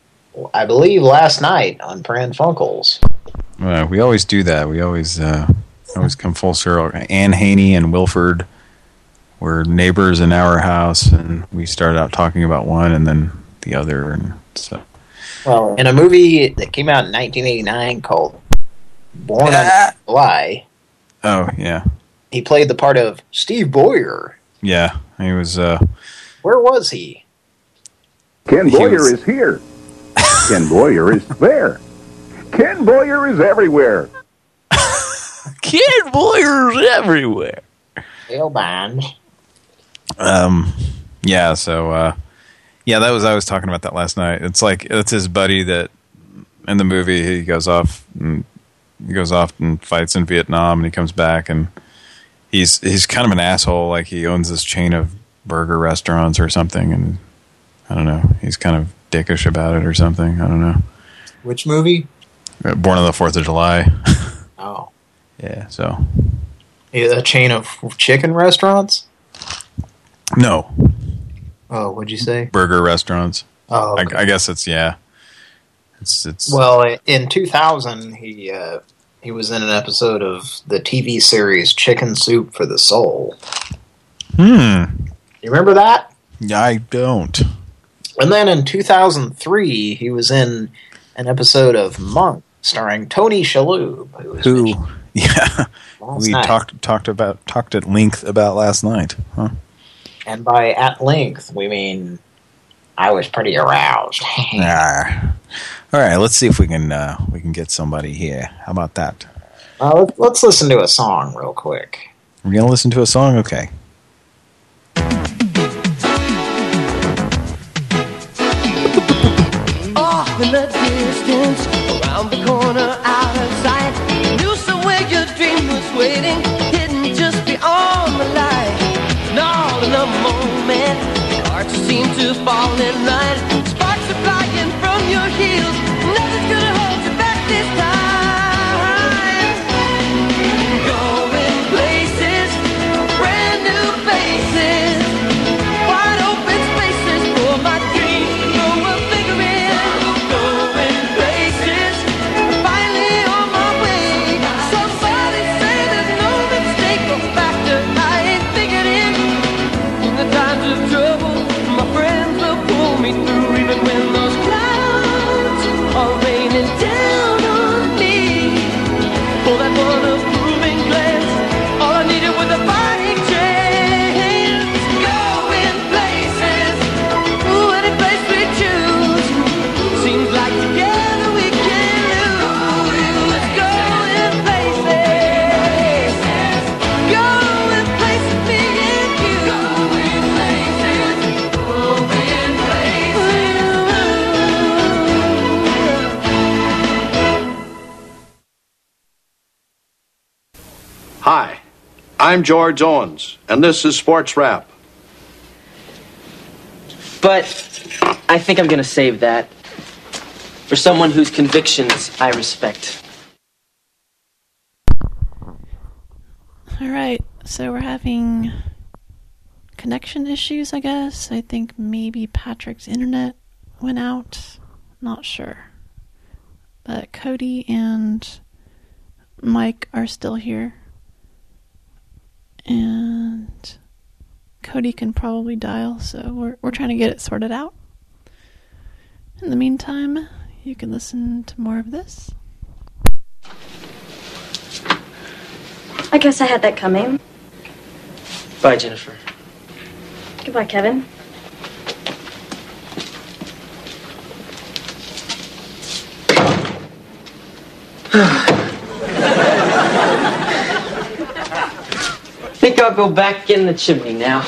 I believe, last night on Pran Funkels. Uh, we always do that. We always uh, always come full circle. Anne Haney and Wilford were neighbors in our house, and we started out talking about one and then the other, and so. Well, in a movie that came out in 1989 called Born on July, Oh yeah, he played the part of Steve Boyer. yeah. He was. Uh, Where was he? Ken He Boyer was- is here. Ken Boyer is there. Ken Boyer is everywhere. Ken Boyer's everywhere. Tail band. Um, yeah. So, uh, yeah, that was I was talking about that last night. It's like it's his buddy that in the movie he goes off and he goes off and fights in Vietnam and he comes back and he's he's kind of an asshole. Like he owns this chain of burger restaurants or something, and I don't know. He's kind of dickish about it or something. I don't know. Which movie? Uh, Born on the Fourth of July. Oh. yeah. So A chain of chicken restaurants? no Oh, what'd you say? burger restaurants. Oh, I, I guess it's yeah. It's it's Well, in 2000, he uh, he was in an episode of the TV series Chicken Soup for the Soul. hmm. You remember that? I don't. And then in 2003, he was in an episode of Monk, starring Tony Shalhoub, who Who? Yeah, we night. talked talked about talked at length about last night. Huh? And by at length, we mean I was pretty aroused. Ah. All right, let's see if we can uh, we can get somebody here. How about that? Uh, let- let's listen to a song real quick. We're gonna listen to a song. Okay. Off in the distance, around the corner, out seem to I'm George Owens, and this is Sports Wrap. But I think I'm gonna save that for someone whose convictions I respect. All right, so we're having connection issues, I guess. I think maybe Patrick's internet went out. Not sure. But Cody and Mike are still here. And Cody can probably dial, so we're, we're trying to get it sorted out. In the meantime, you can listen to more of this. I guess I had that coming. Bye, Jennifer. Goodbye, Kevin. Think I'll go back in the chimney now.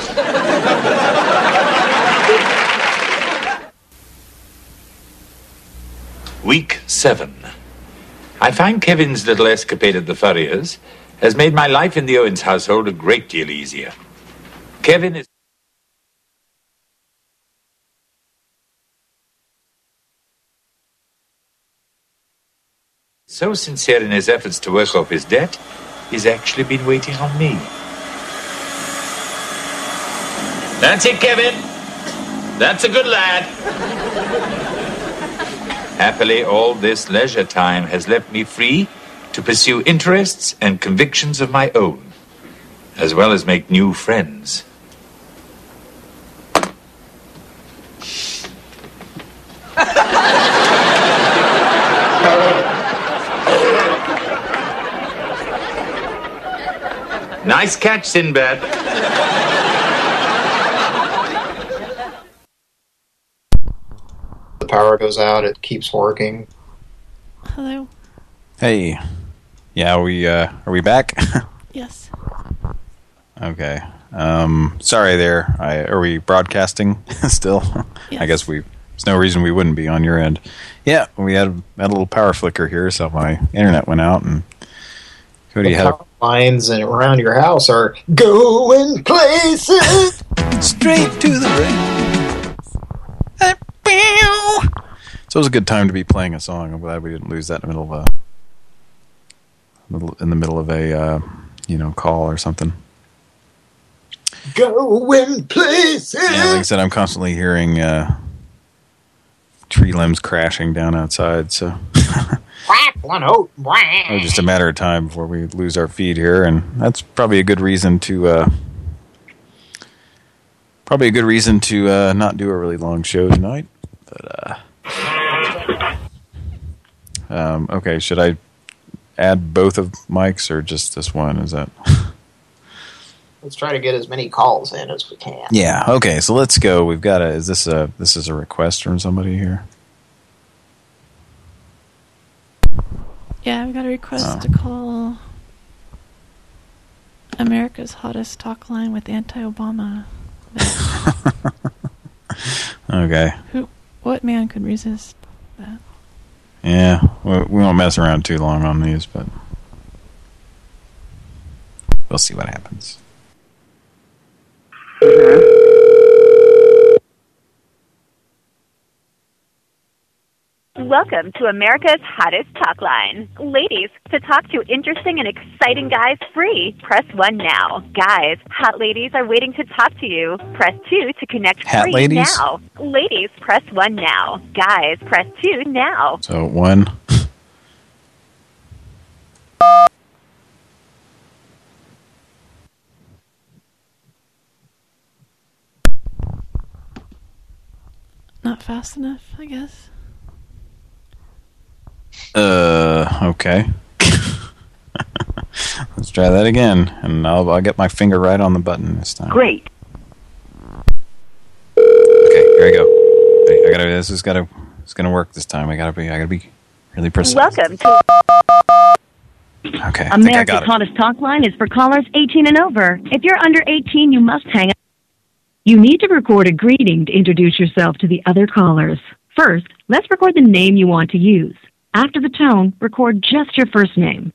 Week 7. I find Kevin's little escapade at the Furriers has made my life in the Owens household a great deal easier. Kevin is. So sincere in his efforts to work off his debt, he's actually been waiting on me. That's it, Kevin. That's a good lad. Happily, all this leisure time has left me free to pursue interests and convictions of my own, as well as make new friends. Nice catch, Sinbad. Power goes out, it keeps working. Hello. Hey. Yeah, are we uh are we back? Yes. okay. Um sorry there. I are we broadcasting still? I guess we there's no reason we wouldn't be on your end. Yeah, we had, had a little power flicker here, so my internet went out and Cody the had a lines and around your house are going places. Straight to the brain. So it was a good time to be playing a song. I'm glad we didn't lose that in the middle of a in the middle of a uh, you know call or something. Going places. Yeah, like I said, I'm constantly hearing uh, tree limbs crashing down outside. So Whack, one oh, it was just a matter of time before we lose our feed here, and that's probably a good reason to uh, probably a good reason to uh, not do a really long show tonight. But uh, um, okay, should I add both of mics or just this one? Is that? Let's try to get as many calls in as we can. Yeah. Okay. So let's go. We've got a. Is this a? This is a request from somebody here. Yeah, we got a request Oh. to call America's hottest talk line with anti-Obama. Okay. Who? What man could resist that? Yeah. We, we won't mess around too long on these, but we'll see what happens. Mm-hmm. Welcome to America's hottest talk line. Ladies, to talk to interesting and exciting guys free, press 1 now. Guys, hot ladies are waiting to talk to you. Press 2 to connect Hat free ladies? now. Ladies, press 1 now. Guys, press 2 now. So one. Not fast enough, I guess. Uh. Okay. Let's try that again, and I'll I'll get my finger right on the button this time. Great. Okay. Here I go. Hey, I gotta. This is gotta. It's gonna work this time. I gotta be. I gotta be really precise. Welcome to Okay. I America's hottest talk line is for callers 18 and over. If you're under 18, you must hang up. You need to record a greeting to introduce yourself to the other callers. First, let's record the name you want to use. After the tone, record just your first name.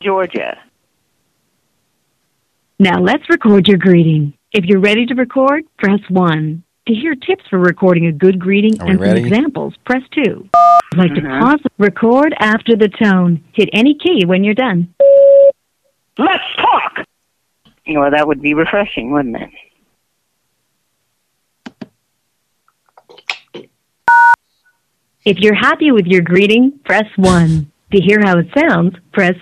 Georgia. Now let's record your greeting. If you're ready to record, press 1. To hear tips for recording a good greeting and some examples, press 2. I'd like to mm-hmm. pause. Record after the tone. Hit any key when you're done. Let's talk. Well, that would be refreshing, wouldn't it? If you're happy with your greeting, press 1. To hear how it sounds, press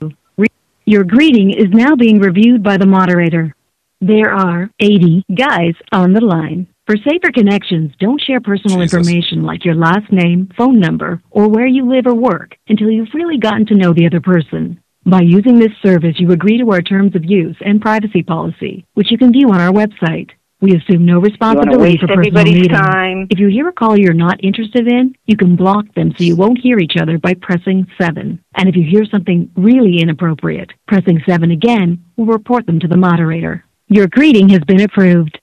2. Re- your greeting is now being reviewed by the moderator. There are 80 guys on the line. For safer connections, don't share personal information like your last name, phone number, or where you live or work until you've really gotten to know the other person. By using this service, you agree to our terms of use and privacy policy, which you can view on our website. We assume no responsibility waste for personal everybody's meetings. time? If you hear a call you're not interested in, you can block them so you won't hear each other by pressing 7. And if you hear something really inappropriate, pressing 7 again will report them to the moderator. Your greeting has been approved.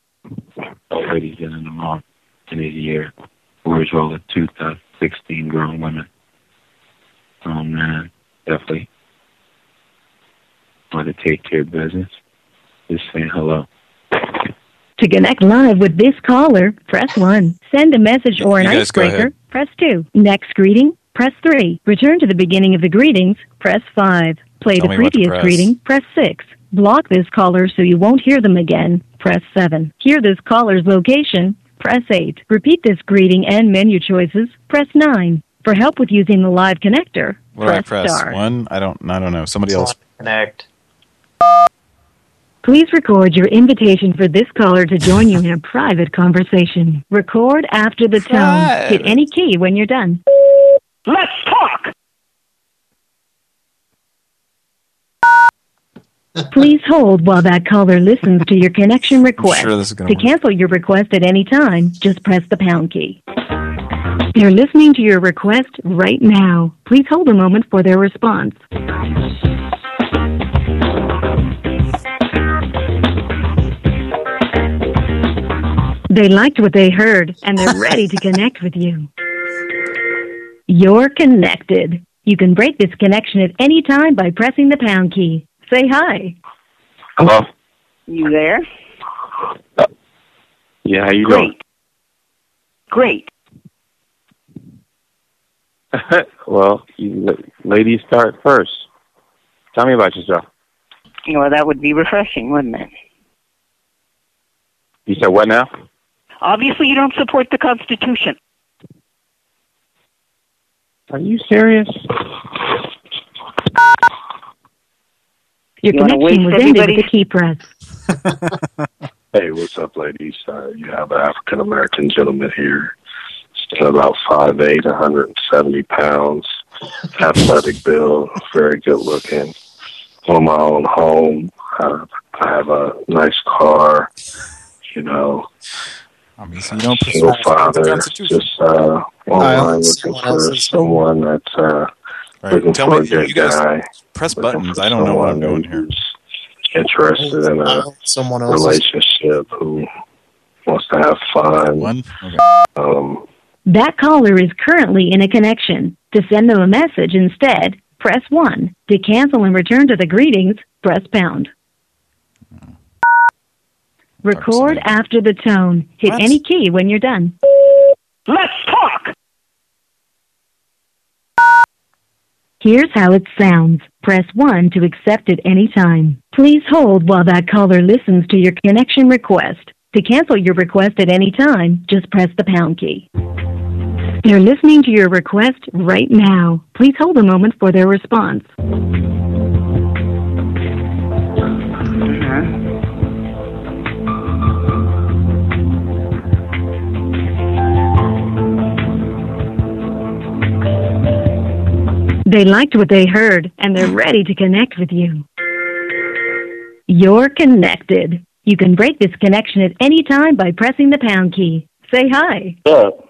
already been in the month in a year. Whereas all the 2016 grown women. Oh man, definitely want to take care of business. Just saying hello. To connect live with this caller, press 1. Send a message or an You icebreaker, press 2. Next greeting, press 3. Return to the beginning of the greetings, press 5. Play Tell the me what to previous press. greeting, press 6. Block this caller so you won't hear them again, press 7. Hear this caller's location, press 8. Repeat this greeting and menu choices, press 9. For help with using the live connector, What do I press press? star. One? I don't. I don't know. Somebody else. Connect. Please record your invitation for this caller to join you in a private conversation. Record after the tone. Hit any key when you're done. Let's talk! Please hold while that caller listens to your connection request. sure this is gonna to work. cancel your request at any time, just press the pound key. They're listening to your request right now. Please hold a moment for their response. They liked what they heard and they're ready to connect with you. You're connected. You can break this connection at any time by pressing the pound key. Say hi. Hello? You there? Uh, yeah, how you Great. Great. well, you ladies start first. Tell me about yourself. Well, that would be refreshing, wouldn't it? You said what now? Obviously, you don't support the Constitution. Are you serious? Your You connection was ended with everybody's- a key press. Hey, what's up, ladies? Uh, you have an African American gentleman here. Still about 5'8", 170 pounds, athletic build, very good looking. Own my own home. Uh, I have a nice car. You know, Obviously, you don't single prescribe the father. Just uh, online Kyle, looking someone for someone that's uh, Right, looking tell for me, a good you guys guy. press buttons. I don't know what I'm doing here. Interested in a someone else's- relationship who wants to have fun. One? Um, That caller is currently in a connection. To send them a message instead, press 1. To cancel and return to the greetings, press pound. Record after the tone. Hit any key when you're done. Let's talk! Here's how it sounds. Press 1 to accept at any time. Please hold while that caller listens to your connection request. To cancel your request at any time, just press the pound key. They're listening to your request right now. Please hold a moment for their response. They liked what they heard and they're ready to connect with you. You're connected. You can break this connection at any time by pressing the pound key. Say hi. Up.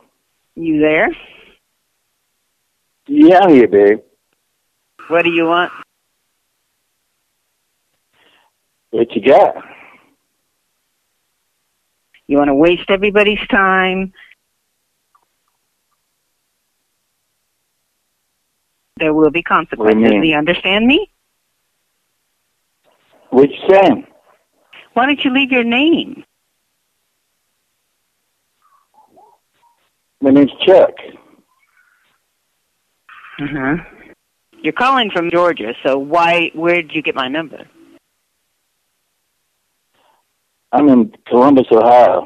You there? Yeah, I'm here, babe. What do you want? What you got? You want to waste everybody's time? There will be consequences. Do you understand me? Which saying? Why don't you leave your name? My name's Chuck. Uh-huh. You're calling from Georgia, so why? Where did you get my number? I'm in Columbus, Ohio.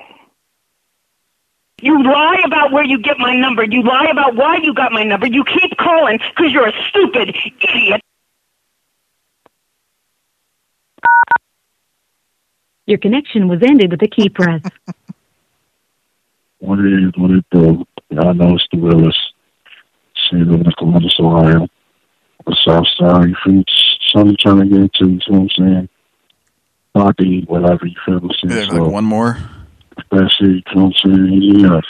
You lie about where you get my number. You lie about why you got my number. You keep calling because you're a stupid idiot. Your connection was ended with a key press. what it is, what it do. I know it's the realest. See, living in Columbus, Ohio. The South Side, you feel something trying to get into, you know what I'm saying? Party, whatever you feel. Yeah, So, like one more. You.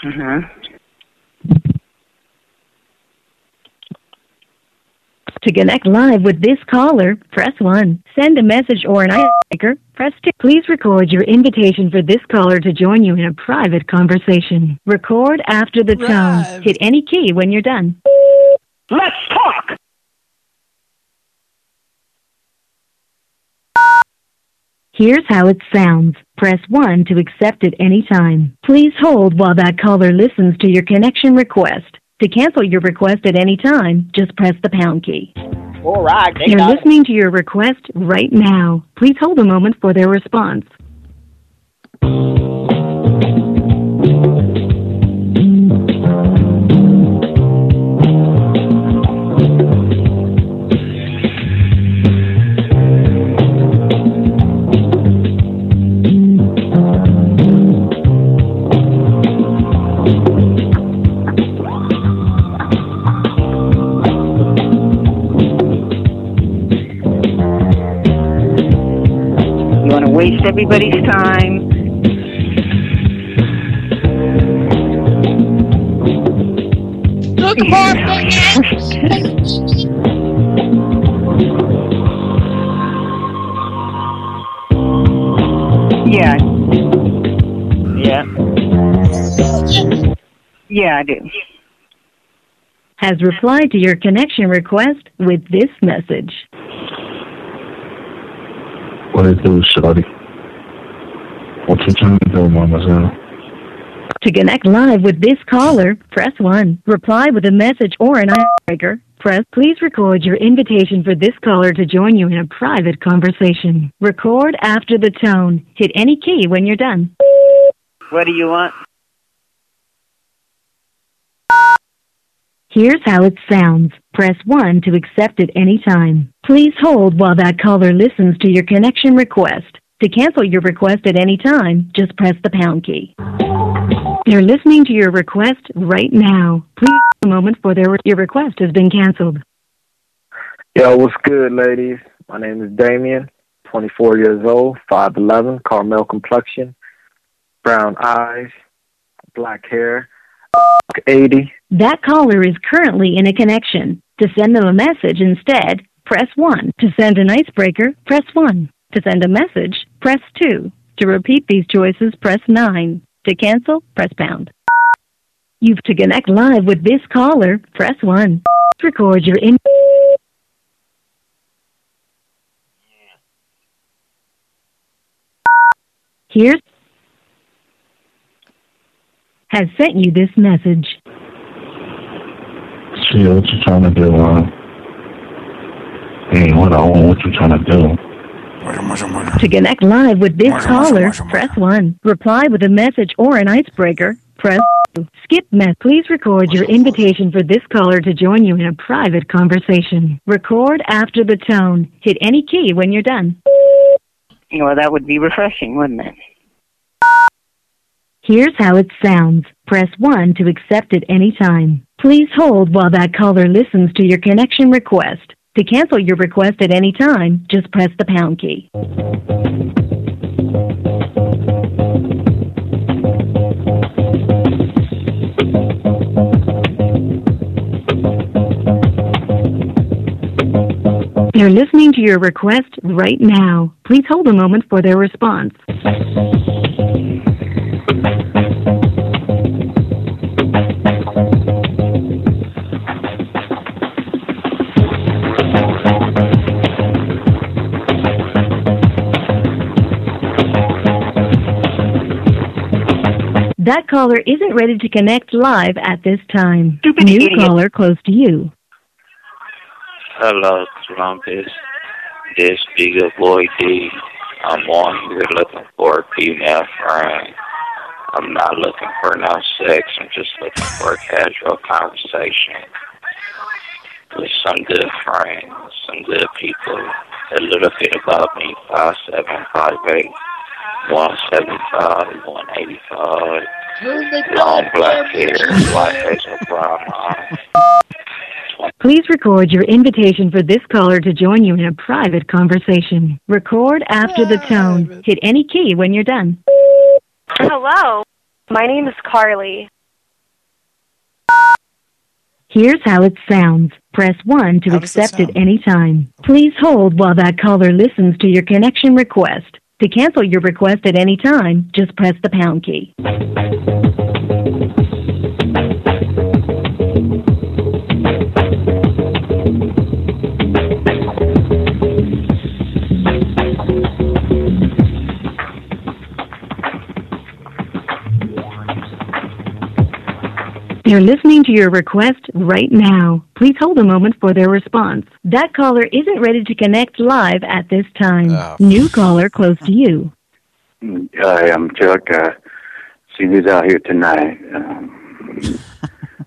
To connect live with this caller, press 1. Send a message or an icebreaker, press 2. Please record your invitation for this caller to join you in a private conversation. Record after the tone. Hit any key when you're done. Let's talk! Here's how it sounds. Press 1 to accept at any time. Please hold while that caller listens to your connection request. To cancel your request at any time, just press the pound key. All right, they They're got it. listening to your request right now. Please hold a moment for their response. Everybody's time? Look for Yeah. Yeah. Yeah, I do. Has replied to your connection request with this message. What it do, shorty? What you trying to do, Mama To connect live with this caller, press 1. Reply with a message or an icebreaker. Press. Please record your invitation for this caller to join you in a private conversation. Record after the tone. Hit any key when you're done. What do you want? Here's how it sounds. Press 1 to accept at any time. Please hold while that caller listens to your connection request. To cancel your request at any time, just press the pound key. They're listening to your request right now. Please a moment for their your request has been canceled. Yo, what's good, ladies? My name is Damien, 24 years old, 5'11", caramel complexion, brown eyes, black hair, 80. That caller is currently in a connection. To send them a message instead, press 1. To send an icebreaker, press 1. To send a message, press 2. To repeat these choices, press 9. To cancel, press pound. You've to connect live with this caller, press 1. Record your in. Here's has sent you this message. See what you trying to do, huh? Hey, what I want, what you trying to do? To connect live with this caller, press 1. Reply with a message or an icebreaker, press 2. Skip mess. Please record your invitation for this caller to join you in a private conversation. Record after the tone. Hit any key when you're done. Well, that would be refreshing, wouldn't it? Here's how it sounds. Press 1 to accept at any time. Please hold while that caller listens to your connection request. To cancel your request at any time, just press the pound key. They're listening to your request right now. Please hold a moment for their response. That caller isn't ready to connect live at this time. New idiot. caller close to you. Hello, Columbus. This bigger boy D. I'm on here looking for a female friend. I'm not looking for no sex. I'm just looking for a casual conversation with some good friends, some good people. A little bit above me, five seven, five eight, one seventy five, one eighty five. Long black hair, white hazel brown eyes. Please record your invitation for this caller to join you in a private conversation. Record after the tone. Hit any key when you're done. Hello. My name is Carly. Here's how it sounds. Press 1 to accept at any time. Please hold while that caller listens to your connection request. To cancel your request at any time, just press the pound key. They're listening to your request right now. Please hold a moment for their response. That caller isn't ready to connect live at this time. New caller close to you. Hi, I'm Chuck. Uh, see who's out here tonight. Um,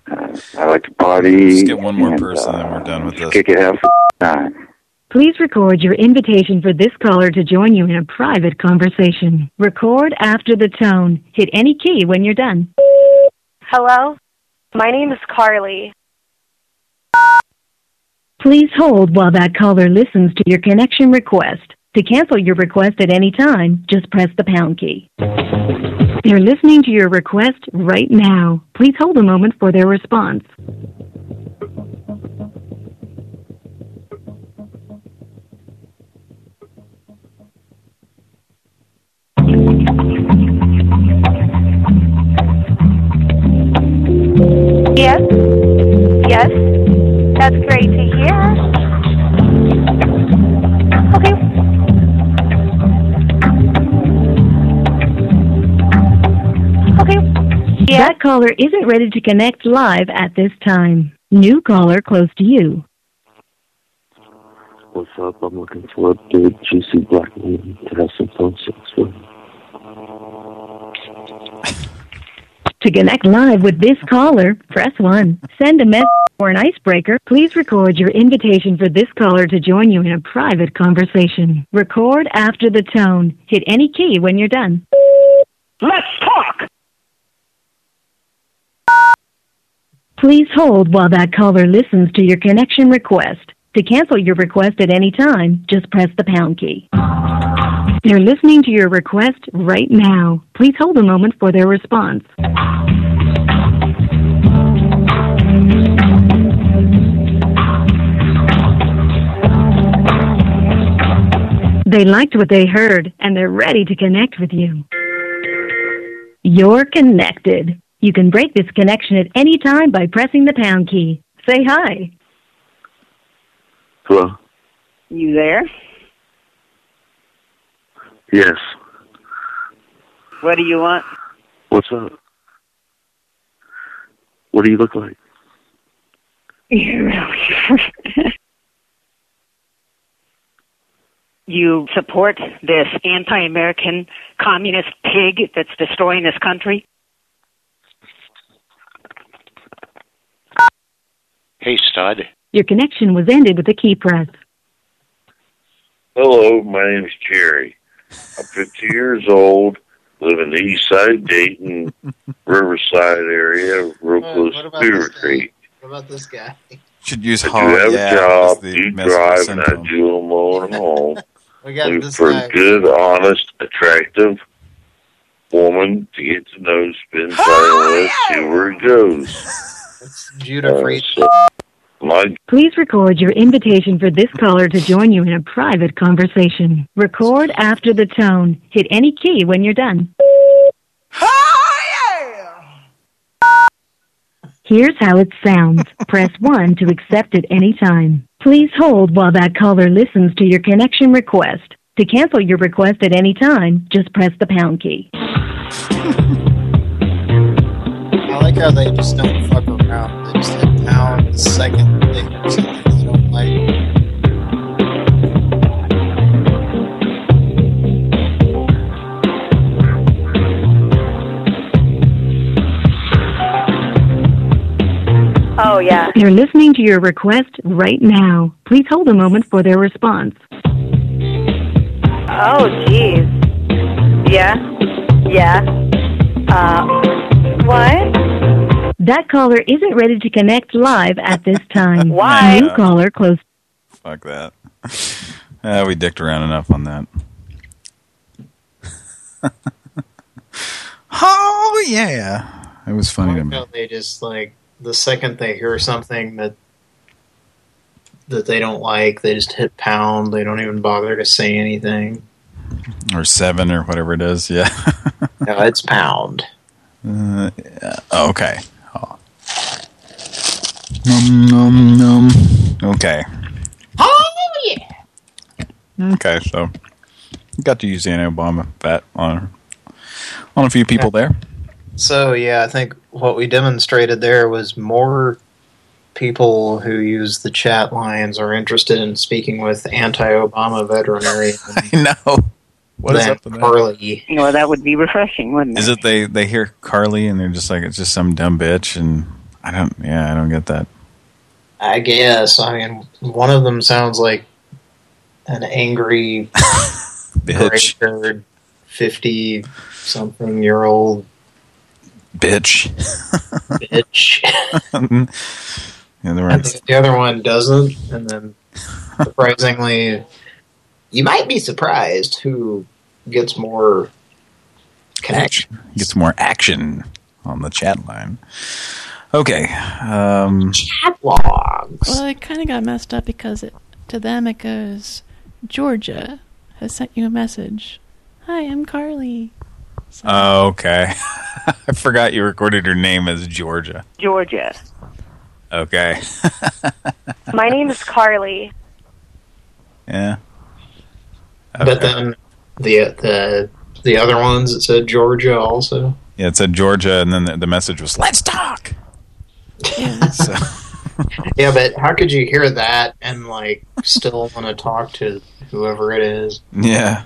uh, I like to party. Just get one more and, person, uh, then we're done with this. Kick it, have time. Please record your invitation for this caller to join you in a private conversation. Record after the tone. Hit any key when you're done. Hello. My name is Carly. Please hold while that caller listens to your connection request. To cancel your request at any time, just press the pound key. They're listening to your request right now. Please hold a moment for their response. Yes. Yes. That's great to hear. Okay. Okay. That caller isn't ready to connect live at this time. New caller close to you. What's up? I'm looking for a big, juicy black woman to have some phone sex with. To connect live with this caller, press 1. Send a message or an icebreaker. Please record your invitation for this caller to join you in a private conversation. Record after the tone. Hit any key when you're done. Let's talk! Please hold while that caller listens to your connection request. To cancel your request at any time, just press the pound key. They're listening to your request right now. Please hold a moment for their response. They liked what they heard and they're ready to connect with you. You're connected. You can break this connection at any time by pressing the pound key. Say hi. Hello? You there? Yes. What do you want? What's up? What do you look like? You really. you support this anti-American communist pig that's destroying this country? Hey, stud. Your connection was ended with a key press. Hello, my name's Jerry. I'm 50 years old, live in the east side of Dayton, Riverside area, real close to Beavercreek. What about this guy? Should use I do hard. have yeah, a job, as do medical drive, and I symptom. do a mowing home. We got Looking this for guy. a good, honest, attractive woman to get to know, spend time with, see where it goes. It's Judah Uh, Fried. so, my Please record your invitation for this caller to join you in a private conversation. Record after the tone. Hit any key when you're done. Here's how it sounds. Press 1 to accept at any time. Please hold while that caller listens to your connection request. To cancel your request at any time, just press the pound key. I like how they just don't fuck around. They just hit pound the second they hear something they don't like. Oh, yeah. They're listening to your request right now. Please hold a moment for their response. Oh, jeez. Yeah. Yeah. Uh, what? That caller isn't ready to connect live at this time. Why? New caller close. Fuck that. Uh, we dicked around enough on that. Oh yeah, it was funny to I me. they just like the second they hear something that that they don't like, they just hit pound. They don't even bother to say anything. Or seven or whatever it is. Yeah. No, it's pound. Uh, yeah, okay. Num, num, num. Okay. Oh yeah. Okay, so got to use the anti Obama fat on on a few people there. So yeah, I think what we demonstrated there was more people who use the chat lines are interested in speaking with anti-Obama veterinarian I know. What is than up with that? Carly. know, that would be refreshing, wouldn't it? Is it they they hear Carly and they're just like it's just some dumb bitch and I don't yeah I don't get that. I guess. I mean, one of them sounds like an angry, Bitch. fifty-something-year-old Bitch. bitch. yeah, there And were the, the other one doesn't, and then surprisingly, you might be surprised who gets more connection. gets more action on the chat line. Okay. Um Chat logs. Well, it kind of got messed up because it, to them it goes, Georgia has sent you a message. Hi, I'm Carly. oh, okay. I forgot you recorded her name as Georgia. Georgia. Okay. My name is Carly. Yeah. But then the the the other ones it said Georgia also. Yeah, it said Georgia, and then the, the message was "Let's talk." so, Yeah, but how could you hear that and like still want to talk to whoever it is? yeah.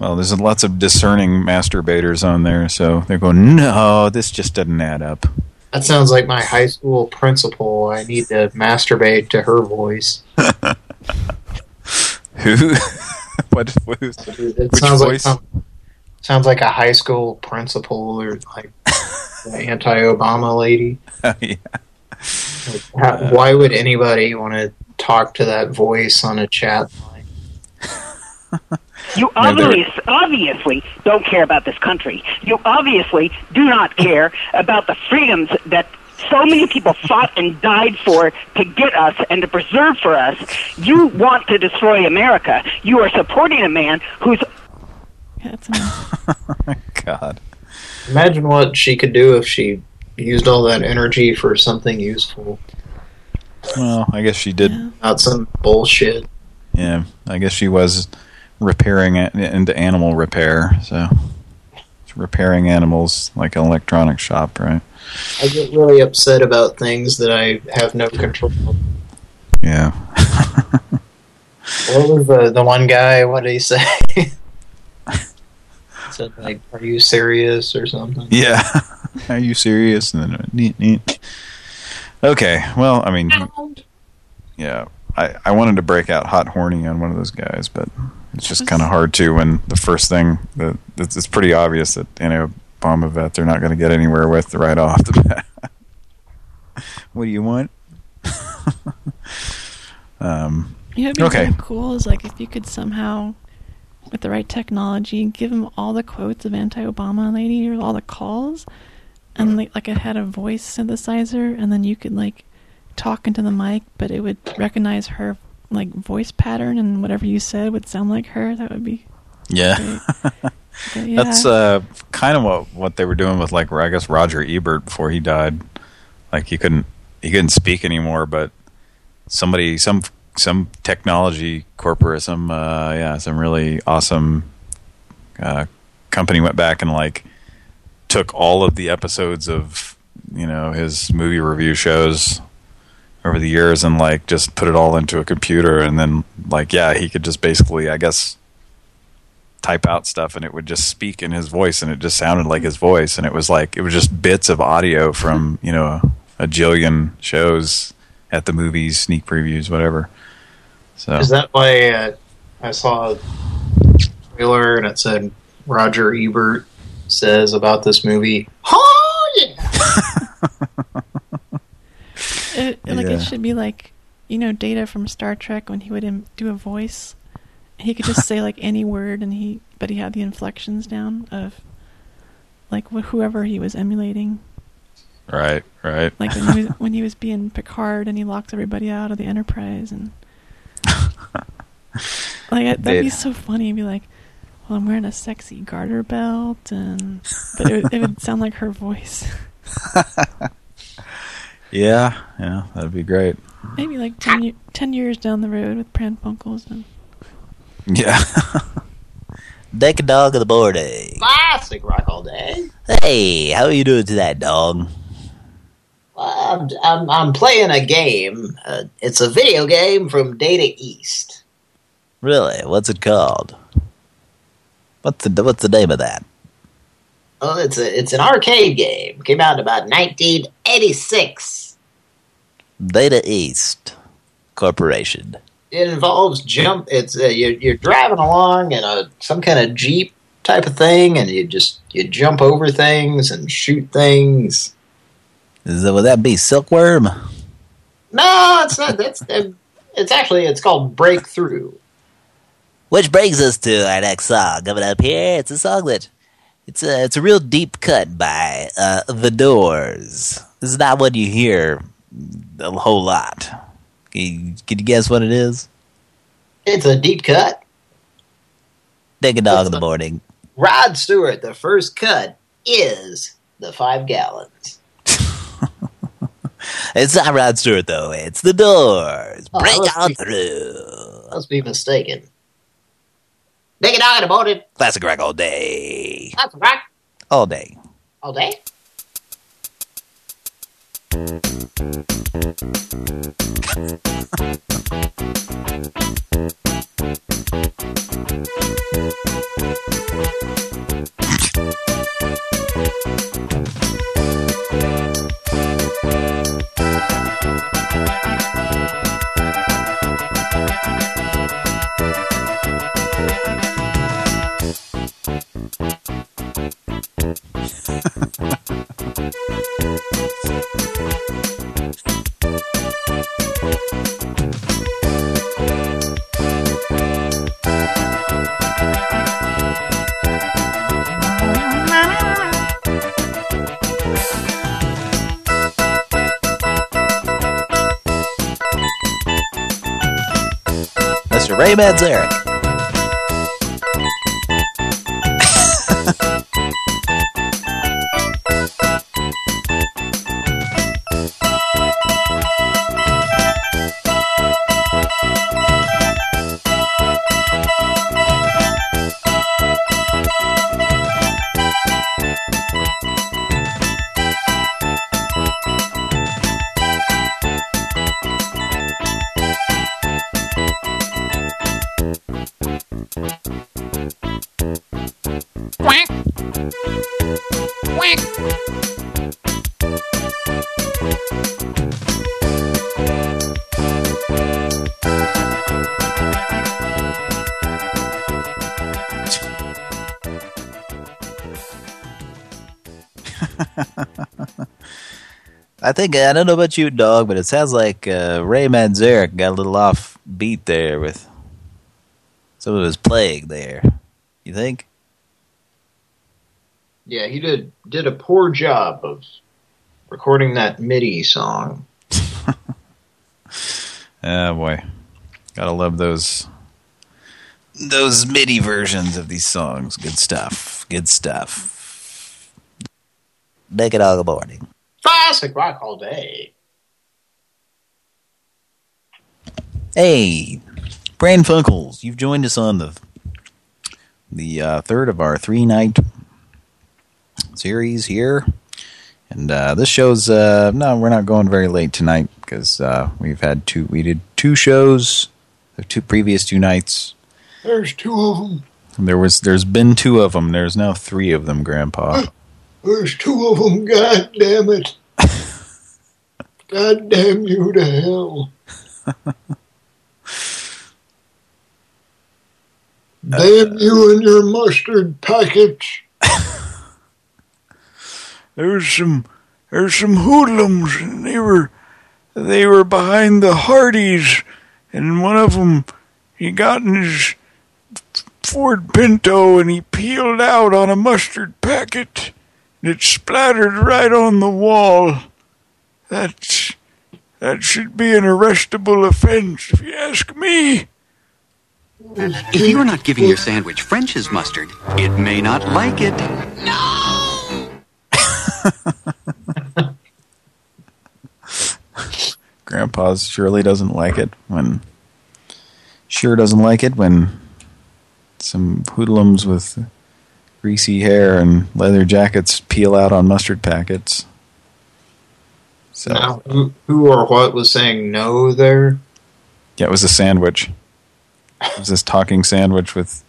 Well, there's lots of discerning masturbators on there, so they're going, "No, this just doesn't add up." That sounds like my high school principal. I need to masturbate to her voice. Who? what? Who's, It which sounds like voice? some, sounds like a high school principal or like the anti-Obama lady. yeah. Like, how, why would anybody want to talk to that voice on a chat line? You obviously, obviously don't care about this country. You obviously do not care about the freedoms that so many people fought and died for to get us and to preserve for us. You want to destroy America. You are supporting a man who's oh God. Imagine what she could do if she used all that energy for something useful. Well, I guess she did. Not some bullshit. Yeah, I guess she was repairing it into animal repair. So, repairing animals like an electronics shop, right? I get really upset about things that I have no control over. Yeah. What was the the one guy? What did he say? Said like, "Are you serious?" or something. Yeah. Are you serious? And then uh, neat, neat. Okay. Well, I mean, yeah. I I wanted to break out hot horny on one of those guys, but it's just kind of hard to when the first thing that it's, it's pretty obvious that you know Obama vet they're not going to get anywhere with right off the bat. what do you want? um. You know, what'd be okay. really cool is like if you could somehow, with the right technology, give him all the quotes of anti-Obama lady or all the calls, and like, like it had a voice synthesizer, and then you could like talk into the mic, but it would recognize her like voice pattern, and whatever you said would sound like her. That would be Yeah. Yeah. That's uh, kind of what what they were doing with like I guess Roger Ebert before he died. Like he couldn't he couldn't speak anymore, but somebody some some technology corporate some uh, yeah some really awesome uh, company went back and like took all of the episodes of you know his movie review shows over the years and like just put it all into a computer. And then like yeah he could just basically I guess type out stuff and it would just speak in his voice and it just sounded like his voice. And it was like it was just bits of audio from you know a, jillion shows at the movies sneak previews whatever so Is that why uh, I saw a trailer and it said Roger Ebert says about this movie? Oh yeah. It, like Yeah. it should be like you know Data from Star Trek when he would Im- do a voice. He could just say like any word, and he but he had the inflections down of like wh- whoever he was emulating. Right, right. Like when he was when he was being Picard and he locks everybody out of the Enterprise and like it- that'd be so funny. He'd be like, "Well, I'm wearing a sexy garter belt," and but it would, it would sound like her voice. yeah, yeah, that'd be great. Maybe like 10, ye- 10 years down the road with Pran Funkels and Yeah. Deck a dog of the morning. Classic rock all day. Hey, how are you doing tonight, dog? I'm, I'm, I'm playing a game. Uh, it's a video game from Data East. Really? What's it called? What's the what's the name of that? Oh, it's a it's an arcade game. Came out in about 1986. Data East Corporation. It involves jump. It's uh, you're, you're driving along in a some kind of jeep type of thing, and you just you jump over things and shoot things. Is that, would that be Silkworm? No, it's not. That's it's actually it's called Breakthrough. Which brings us to our next song coming up here. It's a song that it's a it's a real deep cut by uh, The Doors. This is not one you hear a whole lot. Can you, can you guess what it is? It's a deep cut. Take a dog in the morning. Rod Stewart, the first cut is the five gallons. It's not Rod Stewart though. It's The Doors. Oh, Break on be- through. Must be mistaken. Take a dog in the morning. Classic rock all day. That's right. All day. All day. Mr. Ray Manzarek. Think I don't know about you, dog, but it sounds like uh, Ray Manzarek got a little off beat there with some of his playing there. You think? Yeah, he did did a poor job of recording that MIDI song. Oh boy, gotta love those those MIDI versions of these songs. Good stuff. Good stuff. Naked all the morning. Classic rock all day. Hey, Pran Funkels, you've joined us on the the uh, third of our three night series here, and uh, this show's uh, no, we're not going very late tonight because uh, we've had two. We did two shows, the two previous two nights. There's two of them. There was, there's been two of them. There's now three of them, Grandpa. There's two of them. God damn it. God damn you to hell. damn you and your mustard packets. There's some there's some hoodlums and they were they were behind the Hardee's and one of them he got in his Ford Pinto and he peeled out on a mustard packet It splattered right on the wall. That's, that should be an arrestable offense, if you ask me. If you're not giving your sandwich French's mustard, it may not like it. No. Grandpa's surely doesn't like it when sure doesn't like it when some hoodlums with greasy hair and leather jackets peel out on mustard packets. So Now, who, who or what was saying no there? yeah, it was a sandwich. It was this talking sandwich with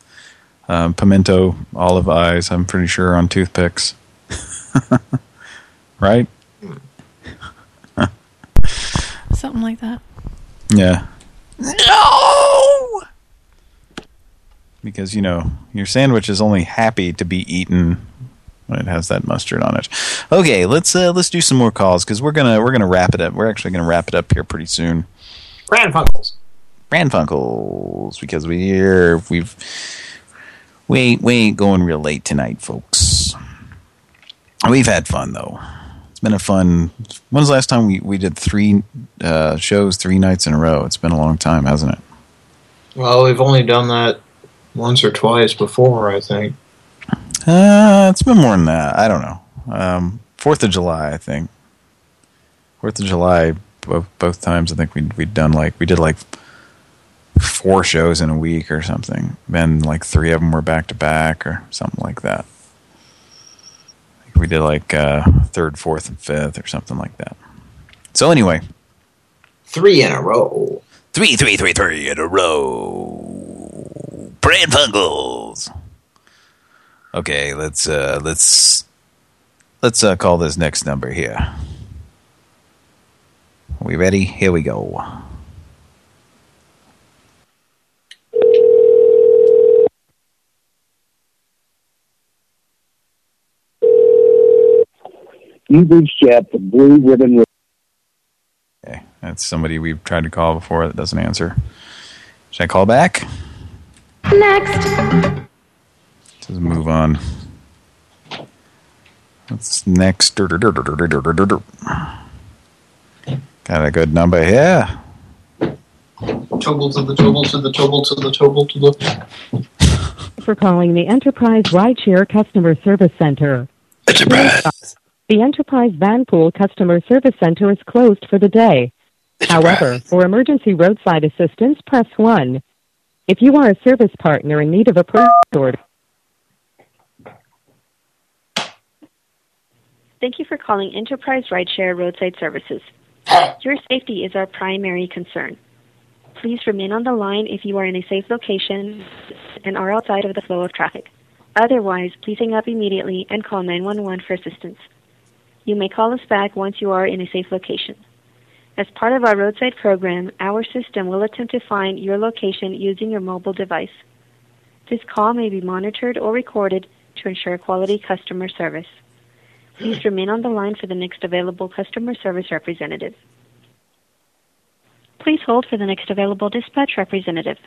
um, pimento olive eyes. I'm pretty sure on toothpicks. right? Something like that. Yeah. No! Because, you know, your sandwich is only happy to be eaten when it has that mustard on it. Okay, let's uh, let's do some more calls because we're gonna we're gonna wrap it up. We're actually gonna wrap it up here pretty soon. Pran Funkels. Pran Funkels because we here we've we ain't, we ain't going real late tonight, folks. We've had fun though. It's been a fun. When's the last time we we did three uh, shows three nights in a row? It's been a long time, hasn't it? Well, we've only done that once or twice before, I think. Uh, it's been more than that. I don't know. Um, Fourth of July, I think. Fourth of July, both both times. I think we we'd done like we did like four shows in a week or something. Then like three of them were back to back or something like that. We did like uh, third, fourth, and fifth or something like that. So anyway, Three in a row. three, three, three, three in a row. Pran Funkels. Okay, let's uh let's let's uh call this next number here. Are we ready? Here we go. You've reached out the Blue Ribbon. Okay, that's somebody we've tried to call before that doesn't answer. Should I call back? Next. Let's move on. What's next? Got a good number here. Tobble to the tobble to the tobble to the tobble to the... For calling the Enterprise Rideshare Customer Service Center. Enterprise. The Enterprise Vanpool Customer Service Center is closed for the day. Enterprise. However, for emergency roadside assistance, press 1. If you are a service partner in need of a product order, Thank you for calling Enterprise Rideshare Roadside Services. Your safety is our primary concern. Please remain on the line if you are in a safe location and are outside of the flow of traffic. Otherwise, please hang up immediately and call 911 for assistance. You may call us back once you are in a safe location. As part of our roadside program, our system will attempt to find your location using your mobile device. This call may be monitored or recorded to ensure quality customer service. Please remain on the line for the next available customer service representative. Please hold for the next available dispatch representative.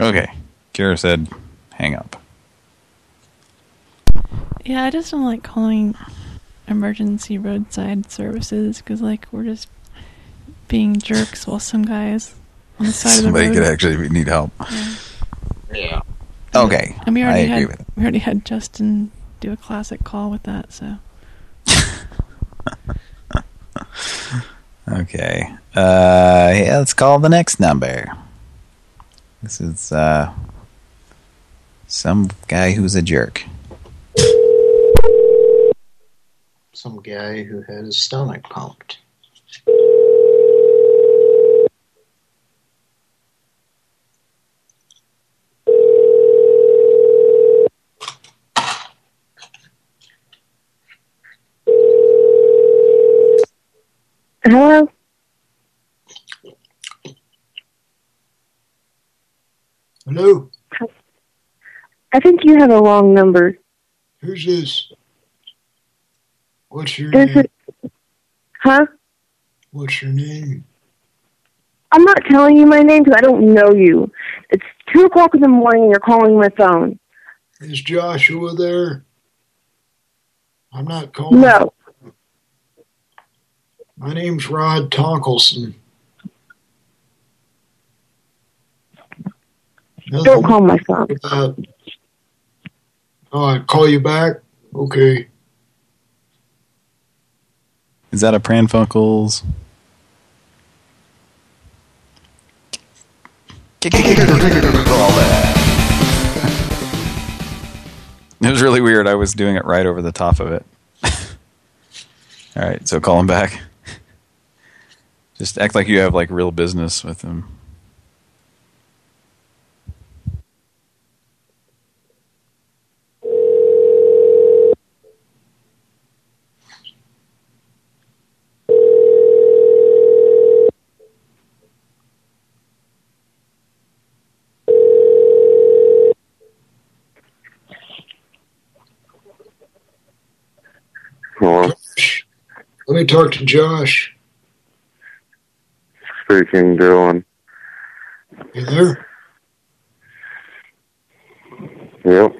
Okay. Kira said, hang up. Yeah, I just don't like calling emergency roadside services because, like, we're just being jerks while some guys on the side Somebody of the road. Somebody could actually need help. Yeah. Okay. And we I already agree had with it. we already had Justin do a classic call with that. So Okay. Uh, yeah, let's call the next number. This is uh, some guy who's a jerk. Some guy who had his stomach pumped. Hello? Hello? I think you have a wrong number. Who's this? What's your This name? is, huh? What's your name? I'm not telling you my name because I don't know you. It's two o'clock in the morning and you're calling my phone. Is Joshua there? I'm not calling. No. My name's Rod Tonkelson. Don't call my phone. About, oh, I call you back? Okay. Is that a Pran Funkels? It was really weird. I was doing it right over the top of it. All right, so call him back. Just act like you have like real business with him. Hello, Let me talk to Josh. speaking, Dylan. You there? Yep.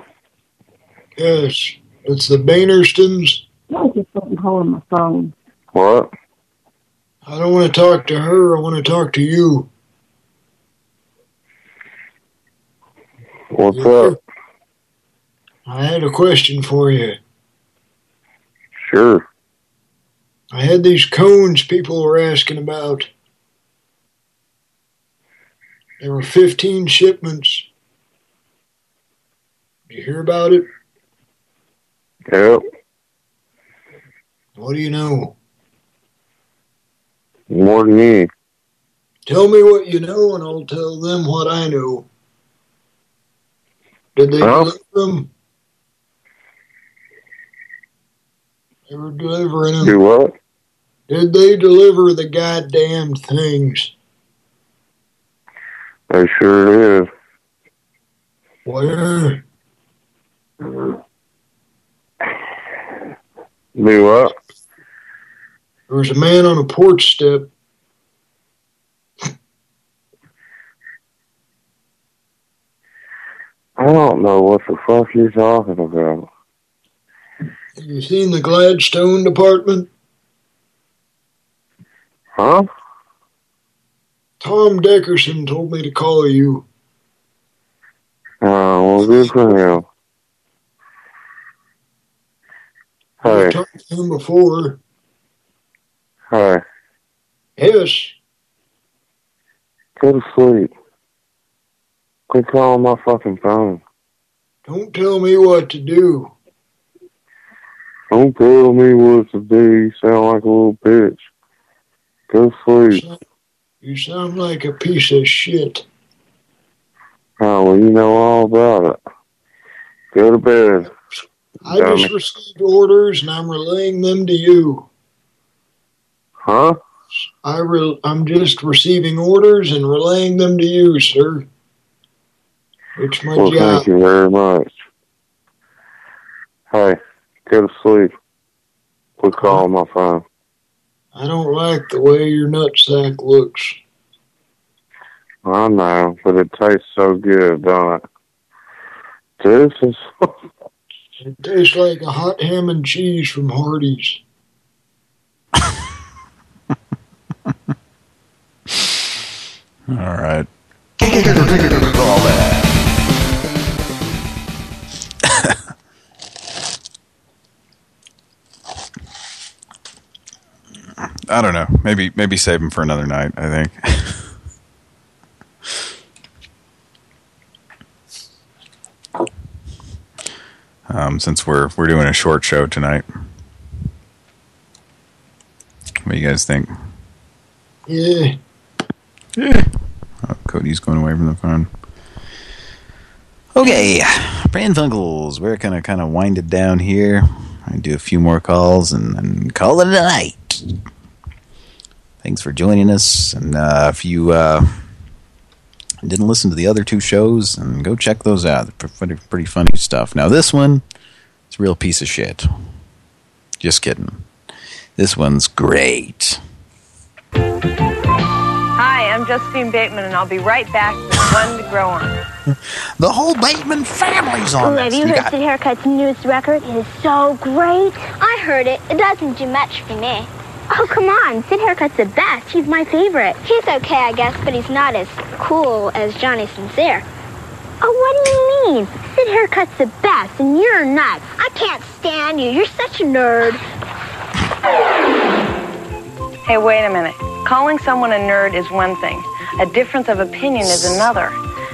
Yes. It's the Bainerstons. No, just fucking calling my phone. What? I don't want to talk to her. I want to talk to you. What's up? I had a question for you. Sure. I had these cones people were asking about. There were 15 shipments. Did you hear about it? Yep. What do you know? More than me. Tell me what you know and I'll tell them what I know. Did they Huh? deliver them? They were delivering them. Do what? Did they deliver the goddamn things? I sure did. Where? Do what? There was a man on a porch step. I don't know what the fuck you're talking about. Have you seen the Gladstone department? Huh? Tom Deckerson told me to call you. Oh, well, good for him. I Hey, talked to him before. hey, Yes. go to sleep. Quit calling my fucking phone. Don't tell me what to do. Don't tell me what to do. You sound like a little bitch. Go sleep. You sound like a piece of shit. Oh, well, you know all about it. Go to bed. I just received orders and I'm relaying them to you. Huh? I re I'm just receiving orders and relaying them to you, sir. It's my Well, job. thank you very much. Hey, go to sleep. Quit calling my phone. I don't like the way your nutsack looks. I know, but it tastes so good, don't it? This is... It tastes like a hot ham and cheese from Hardee's. All right. I don't know. Maybe maybe save them for another night. I think. um, since we're we're doing a short show tonight. What do you guys think? Yeah. Yeah. Oh, Cody's going away from the phone. Okay, Pran Funkels, we're gonna kind of wind it down here. I do a few more calls and then call it a night. Thanks for joining us, and uh, if you uh, didn't listen to the other two shows, and go check those out. They're pretty, pretty funny stuff. Now this one, it's a real piece of shit. Just kidding. This one's great. Hi, I'm Justine Bateman, and I'll be right back with one to grow on. The whole Bateman family's on Ooh, this. have you You heard got- Sid Haircut's newest record? It is so great. I heard it. It doesn't do much for me. Oh, come on. Sid Haircut's the best. He's my favorite. He's okay, I guess, but he's not as cool as Johnny Sincere. Oh, what do you mean? Sid Haircut's the best, and you're nuts. I can't stand you. You're such a nerd. Hey, wait a minute. Calling someone a nerd is one thing. A difference of opinion is another.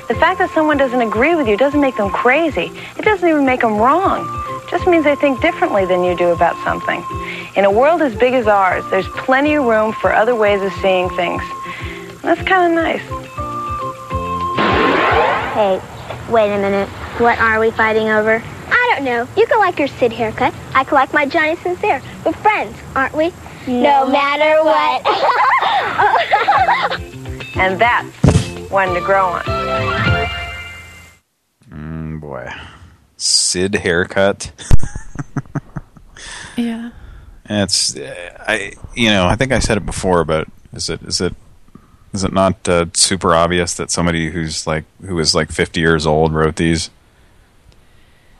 The fact that someone doesn't agree with you doesn't make them crazy. It doesn't even make them wrong. It just means they think differently than you do about something. In a world as big as ours, there's plenty of room for other ways of seeing things. That's kind of nice. Hey, wait a minute. What are we fighting over? I don't know. You can like your Sid haircut. I can like my Johnny Sincere. We're friends, aren't we? No, matter what. And that's one to grow on. Mm, boy. Sid haircut. Yeah. It's I you know I think I said it before, but is it is it is it not uh, super obvious that somebody who's like who is like 50 years old wrote these?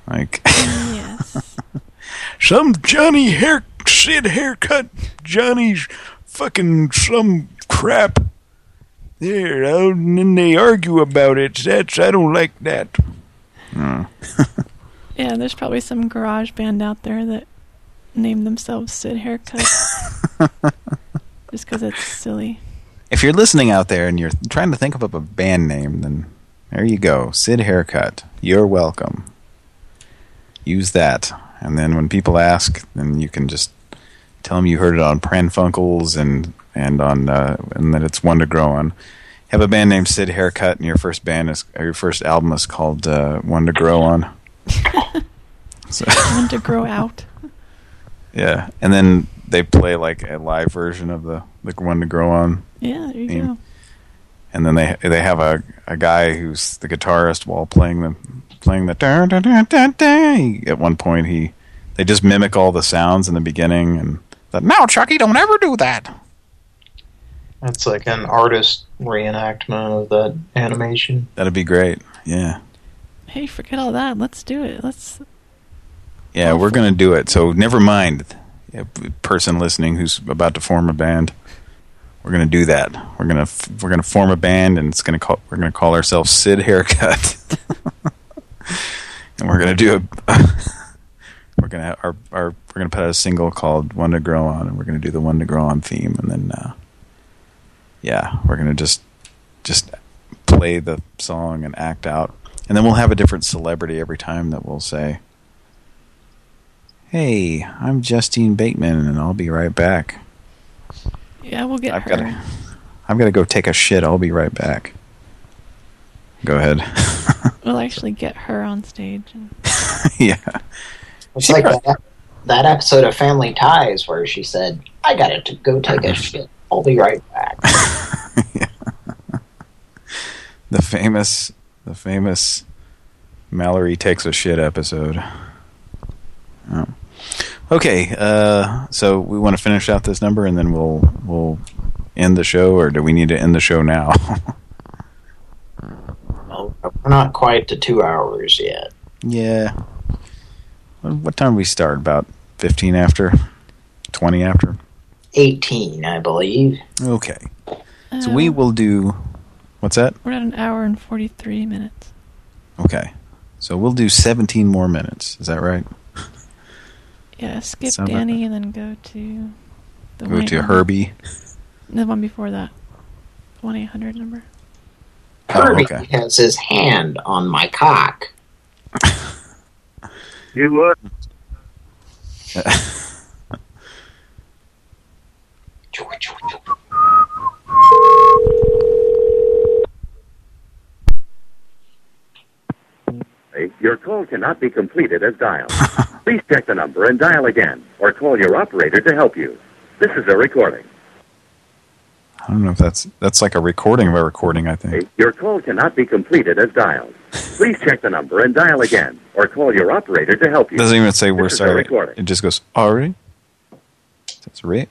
Like yes. Some Johnny hair Sid haircut Johnny's fucking some crap. There, and then they argue about it. That's I don't like that. Hmm. Yeah, there's probably some garage band out there that named themselves Sid Haircut. Just because it's silly. if you're listening out there and you're trying to think of a band name, then there you go. Sid Haircut. You're welcome. Use that. And then when people ask, then you can just tell them you heard it on Pran Funkels and and on uh, and that it's one to grow on. Have a band named Sid Haircut, and your first band is or your first album is called uh, One to Grow On. So, One to grow out. yeah, and then they play like a live version of the the One to Grow On Yeah, there you theme. go. and then they they have a a guy who's the guitarist while playing the playing the dun, dun, dun, dun, dun. He- at one point he they just mimic all the sounds in the beginning and that now Chucky don't ever do that That's like an artist reenactment of that animation. that'd be great yeah Hey, forget all that. Let's do it. Let's. yeah we're gonna do it so never mind a person listening who's about to form a band we're gonna do that we're gonna we're gonna form a band and it's gonna call we're gonna call ourselves Sid Haircut and we're gonna do a we're gonna our our we're gonna put out a single called "One to Grow On," and we're gonna do the "One to Grow On" theme, and then uh, yeah, we're gonna just just play the song and act out, and then we'll have a different celebrity every time that we'll say, "Hey, I'm Justine Bateman, and I'll be right back." Yeah, we'll get I've her. gotta I've gotta go take a shit. I'll be right back. Go ahead. We'll actually get her on stage. And yeah. It's like that, that episode of Family Ties where she said, I gotta to go take a shit. I'll be right back. yeah. the famous the famous Mallory takes a shit episode. Oh. Okay, uh, so we want to finish out this number and then we'll we'll end the show, or do we need to end the show now? Well, we're not quite to two hours yet. yeah. What time do we start? About fifteen after, twenty after. 18, I believe. Okay. So we will do. What's that? We're at an hour and 43 minutes. Okay. So we'll do 17 more minutes. Is that right? Yeah, skip Sound Danny and then go to the Go to 1-800 Herbie. The one before that. 1 800 number. Oh, Herbie okay. has his hand on my cock. You would. Your call cannot be completed as dialed. Please check the number and dial again, or call your operator to help you. This is a recording. I don't know if that's that's like a recording of a recording. I think. Your call cannot be completed as dialed. Please check the number and dial again, or call your operator to help you. It doesn't even say we're This sorry. It just goes, sorry, That's Rick.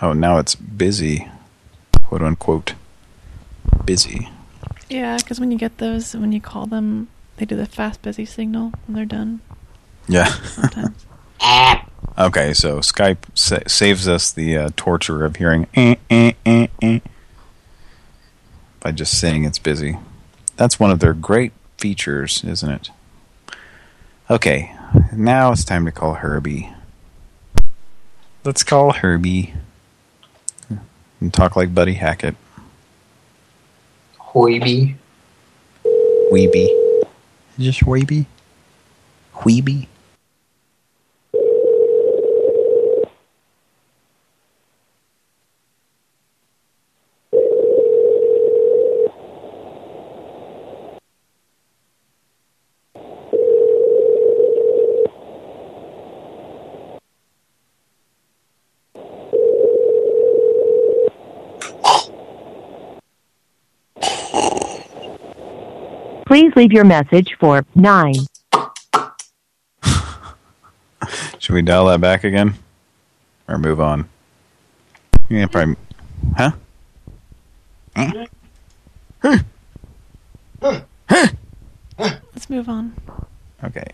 Oh, now it's busy, quote unquote, busy. Yeah, because when you get those, when you call them, they do the fast busy signal when they're done. Yeah. Sometimes. okay, so Skype sa saves us the uh, torture of hearing eh, eh, eh, eh, by just saying it's busy. That's one of their great features, isn't it? Okay, now it's time to call Herbie. Let's call Herbie and talk like Buddy Hackett. Hoiby. Weeby. Just Weeby? Weeby? Please leave your message for 9. Should we dial that back again? Or move on? Yeah, probably. Huh? Huh? Huh? Huh? Let's move on. Okay.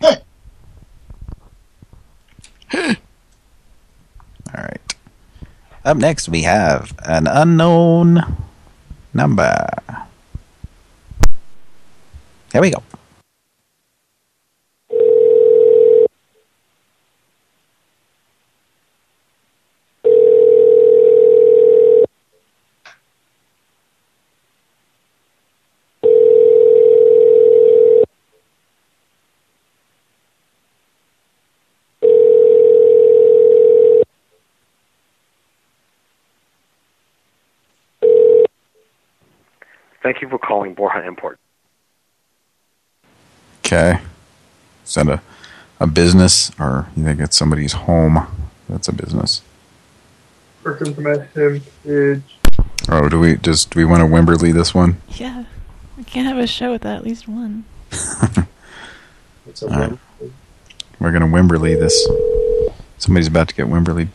All right. Up next, we have an unknown number. Here we go. Thank you for calling Borja Import. Okay. Is that a, a business or you think it's somebody's home? That's a business. Working for my him page. Oh, do we just do we want to Wimberly this one? Yeah. We can't have a show without at least one. What's All right. We're gonna Wimberly this. Somebody's about to get Wimberly.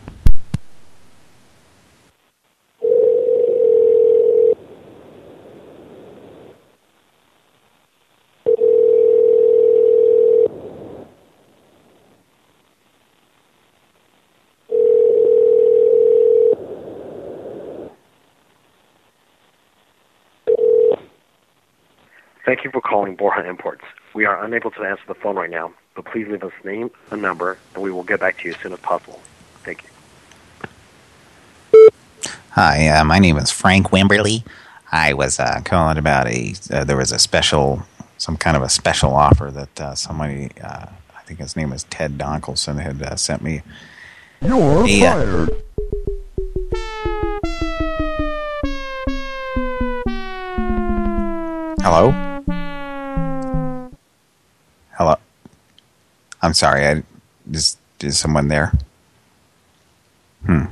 Thank you for calling Borja Imports. We are unable to answer the phone right now, but please leave us a name, a number, and we will get back to you as soon as possible. Thank you. Hi, uh, my name is Frank Wimberly. I was uh, calling about a, uh, there was a special, some kind of a special offer that uh, somebody, uh, I think his name is Ted Donkelson, had uh, sent me. You're The, uh, fired. Hello? Hello? I'm sorry, I, is, is someone there? Hmm.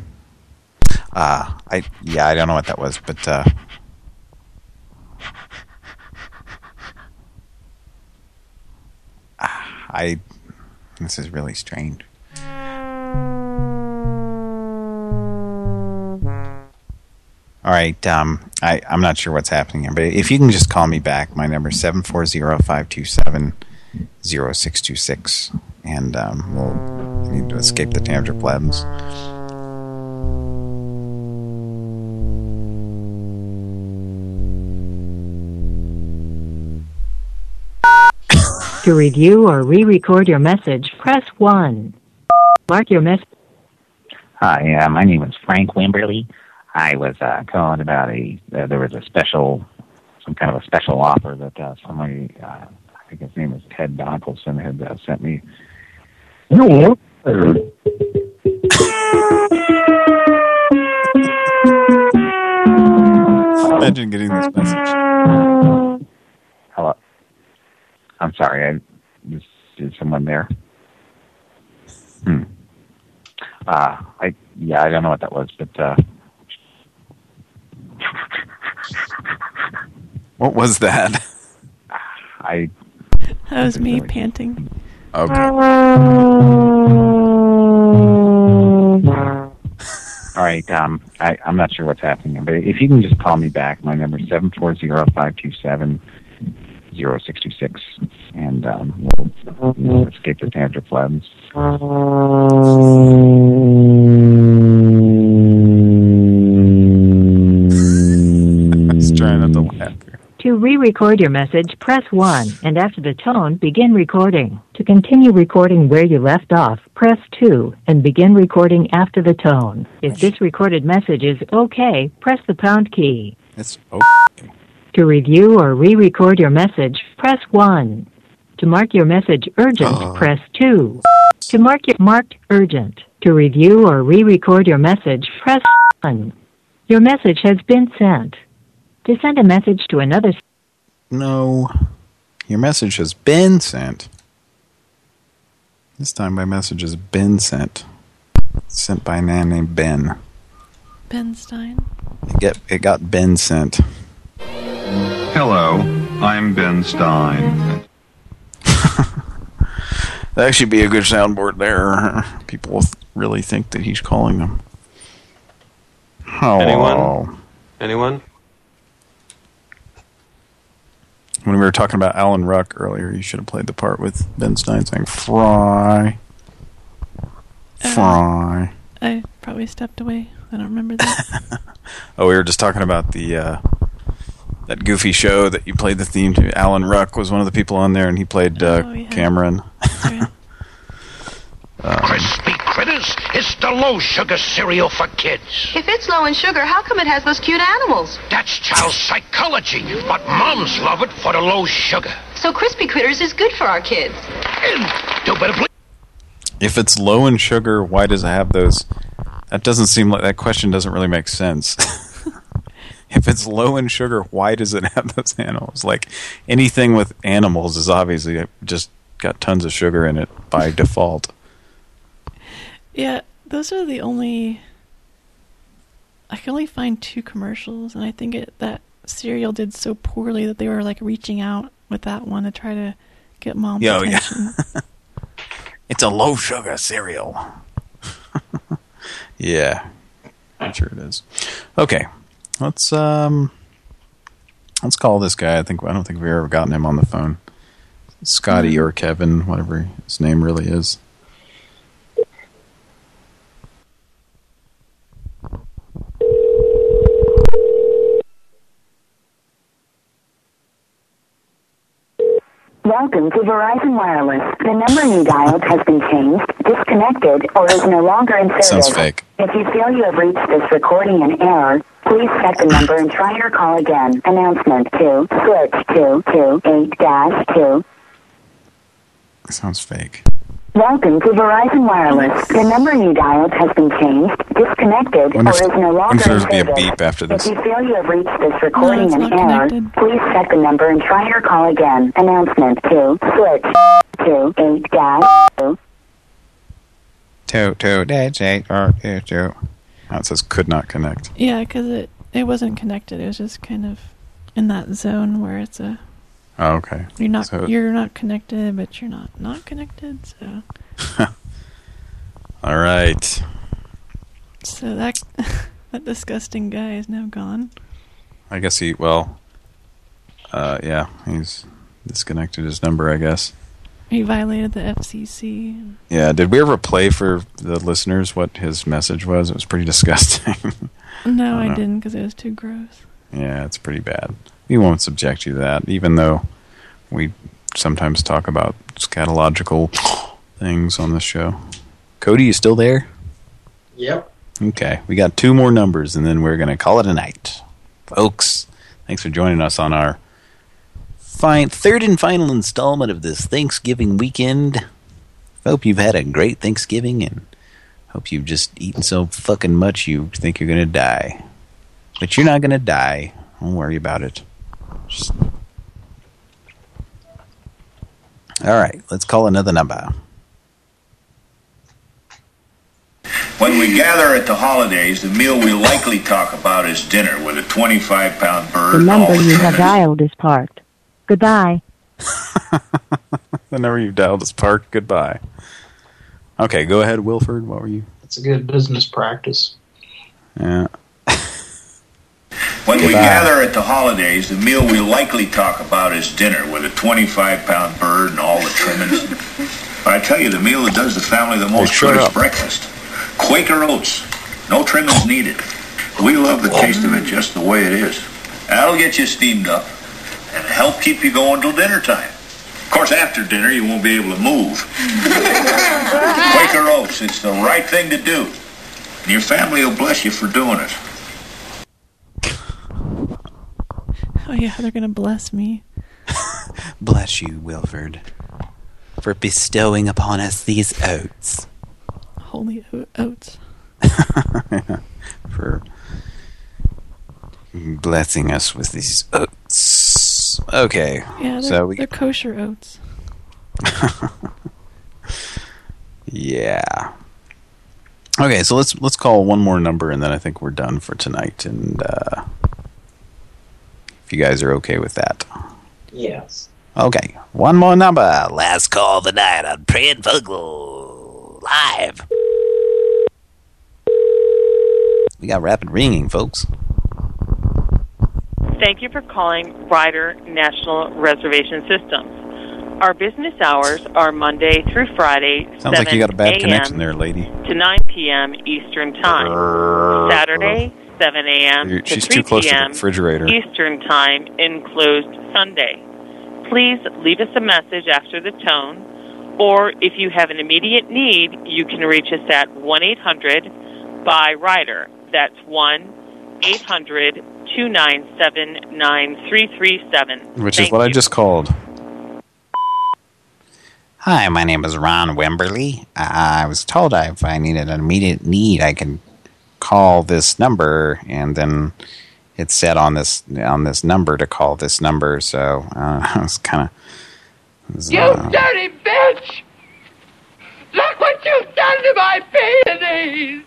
Uh, I, yeah, I don't know what that was, but, uh, I, this is really strange. All right, um, I, I'm not sure what's happening here, but if you can just call me back, my number is 740-527-0626, and um, we'll need to escape the Tanager plebs. To review or re-record your message, press 1. Mark your message. Hi, uh, my name is Frank Wimberly. I was uh, calling about a, uh, there was a special, some kind of a special offer that uh, somebody, uh, I think his name is Ted Donkelson, had uh, sent me. You're. Imagine getting this message. Hello. I'm sorry, I, is, is someone there? Hmm. Uh, I, yeah, I don't know what that was, but, uh, What was that? I, That was me panting. Okay. right. Um, I, I'm not sure what's happening, but if you can just call me back, my number is seven four zero five two seven zero six two six, and um, we'll, we'll escape the Sandra floods. Re-record your message, press 1, and after the tone, begin recording. To continue recording where you left off, press 2, and begin recording after the tone. If this recorded message is okay, press the pound key. It's To review or re-record your message, press 1. To mark your message urgent, press 2. To mark it marked urgent. To review or re-record your message, press 1. Your message has been sent. To send a message to another No. Your message has been sent. This time my message has been sent. Sent by a man named Ben. Ben Stein. It, get, it got Ben sent. Hello, I'm Ben Stein. That should be a good soundboard there. People really think that he's calling them. Hello. Anyone? Anyone? When we were talking about Alan Ruck earlier, you should have played the part with Ben Stein saying, Fry. Fry. I probably stepped away. I don't remember that. Oh, we were just talking about the uh, that goofy show that you played the theme to. Alan Ruck was one of the people on there, and he played uh, Oh, Cameron. Crispy Critters It's the low sugar cereal for kids. If it's low in sugar, how come it has those cute animals? That's child psychology, but moms love it for the low sugar. So Crispy Critters is good for our kids. You better believe If it's low in sugar, why does it have those? That doesn't seem like that question doesn't really make sense. if it's low in sugar, why does it have those animals? Like anything with animals is obviously just got tons of sugar in it by default. Yeah, those are the only. I can only find two commercials, and I think it, that cereal did so poorly that they were like reaching out with that one to try to get mom's Yo, yeah. attention. It's a low sugar cereal. yeah, I'm sure it is. Okay, let's um, let's call this guy. I think I don't think we've ever gotten him on the phone. Scotty or Kevin, whatever his name really is. Welcome to Verizon Wireless. The number you dialed has been changed, disconnected, or is no longer in service. Sounds fake. If you feel you have reached this recording in error, please check the number and try your call again. Announcement 2, switch to 28-2. Sounds fake. Welcome to Verizon Wireless. The number you dialed has been changed, disconnected, or is no longer if there's be a beep after If you feel you have reached this recording it's in error, connected. please check the number and try your call again. Announcement 2, switch to 8-2. Two, two, dash, eight, or two, two. Oh, it says could not connect. yeah, because it it wasn't connected. It was just kind of in that zone where it's a Oh, okay. you're not So- you're not connected, but you're not not connected. So All right. so that that disgusting guy is now gone. I guess he, well, uh, yeah, he's disconnected his number, I guess. He violated the FCC. Yeah, did we ever play for the listeners what his message was? It was pretty disgusting. No, I I, didn't because it was too gross. yeah, it's pretty bad. We won't subject you to that, even though we sometimes talk about scatological things on this show. Cody, you still there? Yep. Okay, we got two more numbers, and then we're going to call it a night. Folks, thanks for joining us on our fine, third and final installment of this Thanksgiving weekend. Hope you've had a great Thanksgiving, and hope you've just eaten so fucking much you think you're going to die. But you're not going to die. Don't worry about it. Just... All right, let's call another number. When we gather at the holidays, the meal we likely talk about is dinner with a 25 pound bird. The number you have dialed is parked. Goodbye. The number you've dialed is parked. Goodbye. Okay, go ahead, Wilford. What were you? It's a good business practice. Yeah. When we gather at the holidays, the meal we likely talk about is dinner with a 25-pound bird and all the trimmings. But I tell you, the meal that does the family the most good is breakfast. Quaker oats. No trimmings needed. We love the taste of it just the way it is. That'll get you steamed up and help keep you going till dinner time. Of course, after dinner, you won't be able to move. Quaker oats, it's the right thing to do. And your family will bless you for doing it. Oh yeah, they're gonna bless me. Bless you, Wilford, for bestowing upon us these oats. Holy oats. for blessing us with these oats. Okay, Yeah, they're, so we they're kosher oats. yeah. Okay, so let's let's call one more number and then I think we're done for tonight. And uh, if you guys are okay with that, Yes. okay, one more number. Last call of the night on Pran Funkel live. We got rapid ringing, folks. Thank you for calling Ryder National Reservation Systems. Our business hours are Monday through Friday, Sounds like you got a 7 bad a.m. connection there, lady. to 9 p.m. Eastern Time. Saturday, 7 a.m. To she's 3 too close to the p.m. refrigerator. Eastern Time and closed Sunday. Please leave us a message after the tone, or if you have an immediate need, you can reach us at 1-800 Ryder. That's 1-800-297-9337. Which is Thank what I just called. Hi, my name is Ron Wimberly. I was told if I needed an immediate need, I could call this number, and then it said on this on this number to call this number. So uh, I was kind of. You dirty bitch! Look what you've done to my peonies!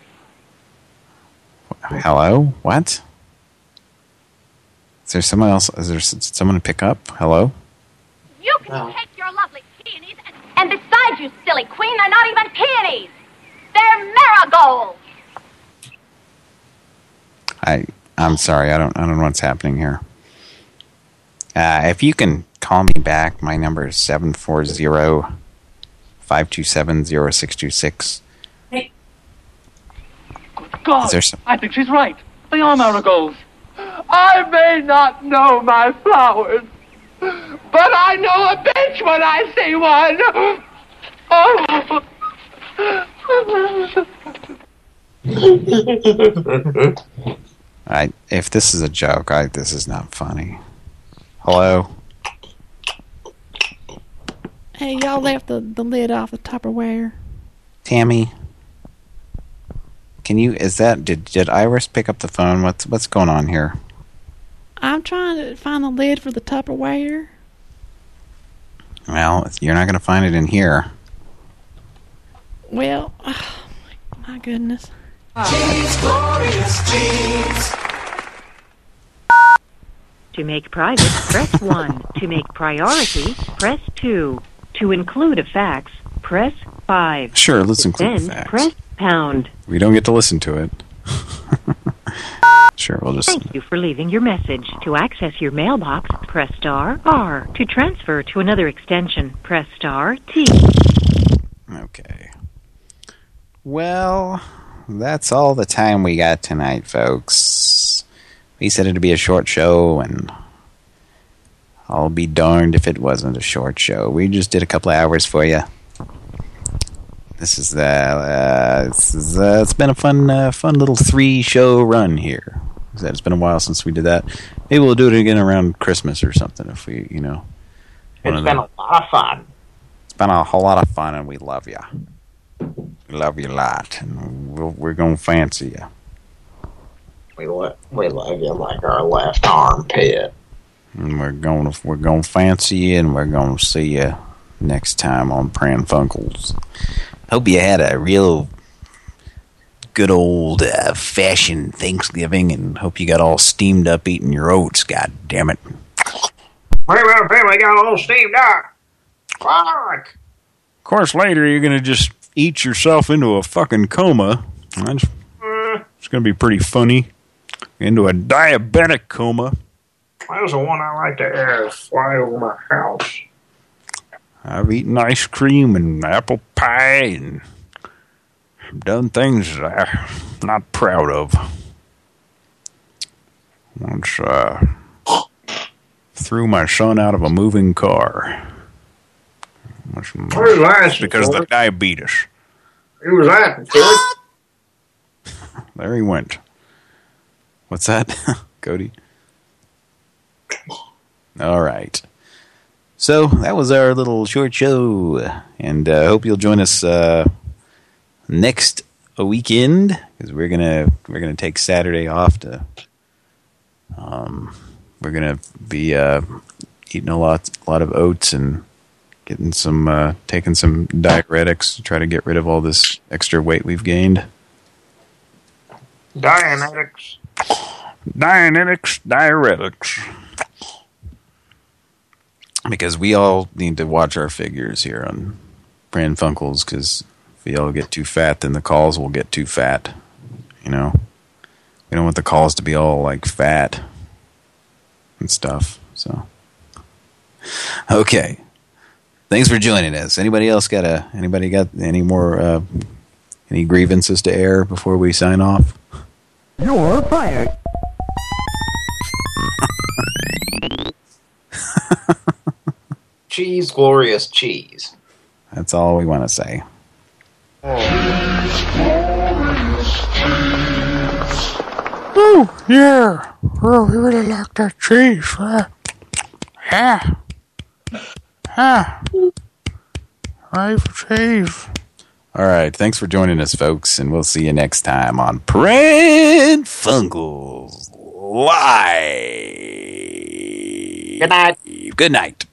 Hello? What? Is there someone else? Is there someone to pick up? Hello? You can take your lovely peonies, and, and besides, you silly queen, they're not even peonies. They're marigolds. I I'm sorry. I don't I don't know what's happening here. Uh, if you can call me back, my number is 740-527-0626. God, Is there some- I think she's right. They are marigolds. I may not know my flowers, but I know a bitch when I see one. Oh. I if this is a joke, I this is not funny. Hello? Hey, y'all left the, the lid off the Tupperware. Tammy? Can you is that did did Iris pick up the phone? What's what's going on here? I'm trying to find the lid for the Tupperware. Well, you're not going to find it in here. Well, oh, my goodness. Jeans, glorious jeans. To make private, press 1. To make priority, press 2. To include a fax, press 5. Sure, let's include then the facts. press pound. We don't get to listen to it. sure, we'll just Thank you for leaving your message. To access your mailbox, press star R. To transfer to another extension, press star T. Okay. Well, that's all the time we got tonight, folks. We said it'd be a short show, and I'll be darned if it wasn't a short show. We just did a couple of hours for you. This is the uh, this is, uh, it's been a fun uh, fun little three show run here. It's been a while since we did that. Maybe we'll do it again around Christmas or something if we, you know. It's been the- a lot of fun. it's been a whole lot of fun, and we love you. We love you a lot, and we're, we're going to fancy you. We, lo we love you like our left armpit. And we're going to we're going to fancy you, and we're going to see you next time on Pran Funkels. Hope you had a real good old uh, fashioned Thanksgiving, and hope you got all steamed up eating your oats. God damn it! Pretty well, we got all steamed up. Fuck. Of course, later you're going to just eat yourself into a fucking coma. That's, It's going to be pretty funny. Into a diabetic coma. There's the one I like to air fly over my house. I've eaten ice cream and apple pie and done things I'm not proud of. Once uh, threw my son out of a moving car. Much- that, because of the diabetes. Who was that, There he went. What's that, Cody? All right. So that was our little short show, and I uh, hope you'll join us uh, next weekend because we're gonna we're gonna take Saturday off to. Um, we're gonna be uh, eating a lot a lot of oats and getting some uh, taking some diuretics to try to get rid of all this extra weight we've gained. Dianetics. Dianetics, diuretics. because we all need to watch our figures here on Pran Funkels because if we all get too fat, then the calls will get too fat. You know, we don't want the calls to be all like fat and stuff. So, okay. Thanks for joining us. Anybody else got a? Anybody got any more? Uh, any grievances to air before we sign off? You're fired. Cheese, glorious cheese. That's all we want to say. Oh, yeah. Oh, we really like that cheese. Huh? Yeah. Yeah. Right for cheese. All right. Thanks for joining us, folks, and we'll see you next time on Pran Funkels Live. Good night. Good night.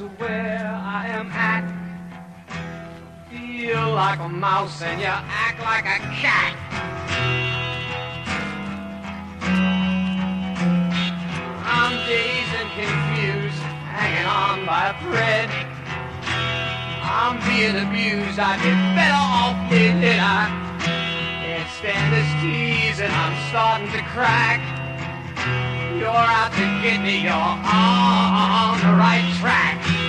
To where I am at. Feel like a mouse and you act like a cat. I'm dazed and confused, hanging on by a thread. I'm being abused, I'd be better off dead. I can't stand this tease and I'm starting to crack. You're out to get me, you're on the right track.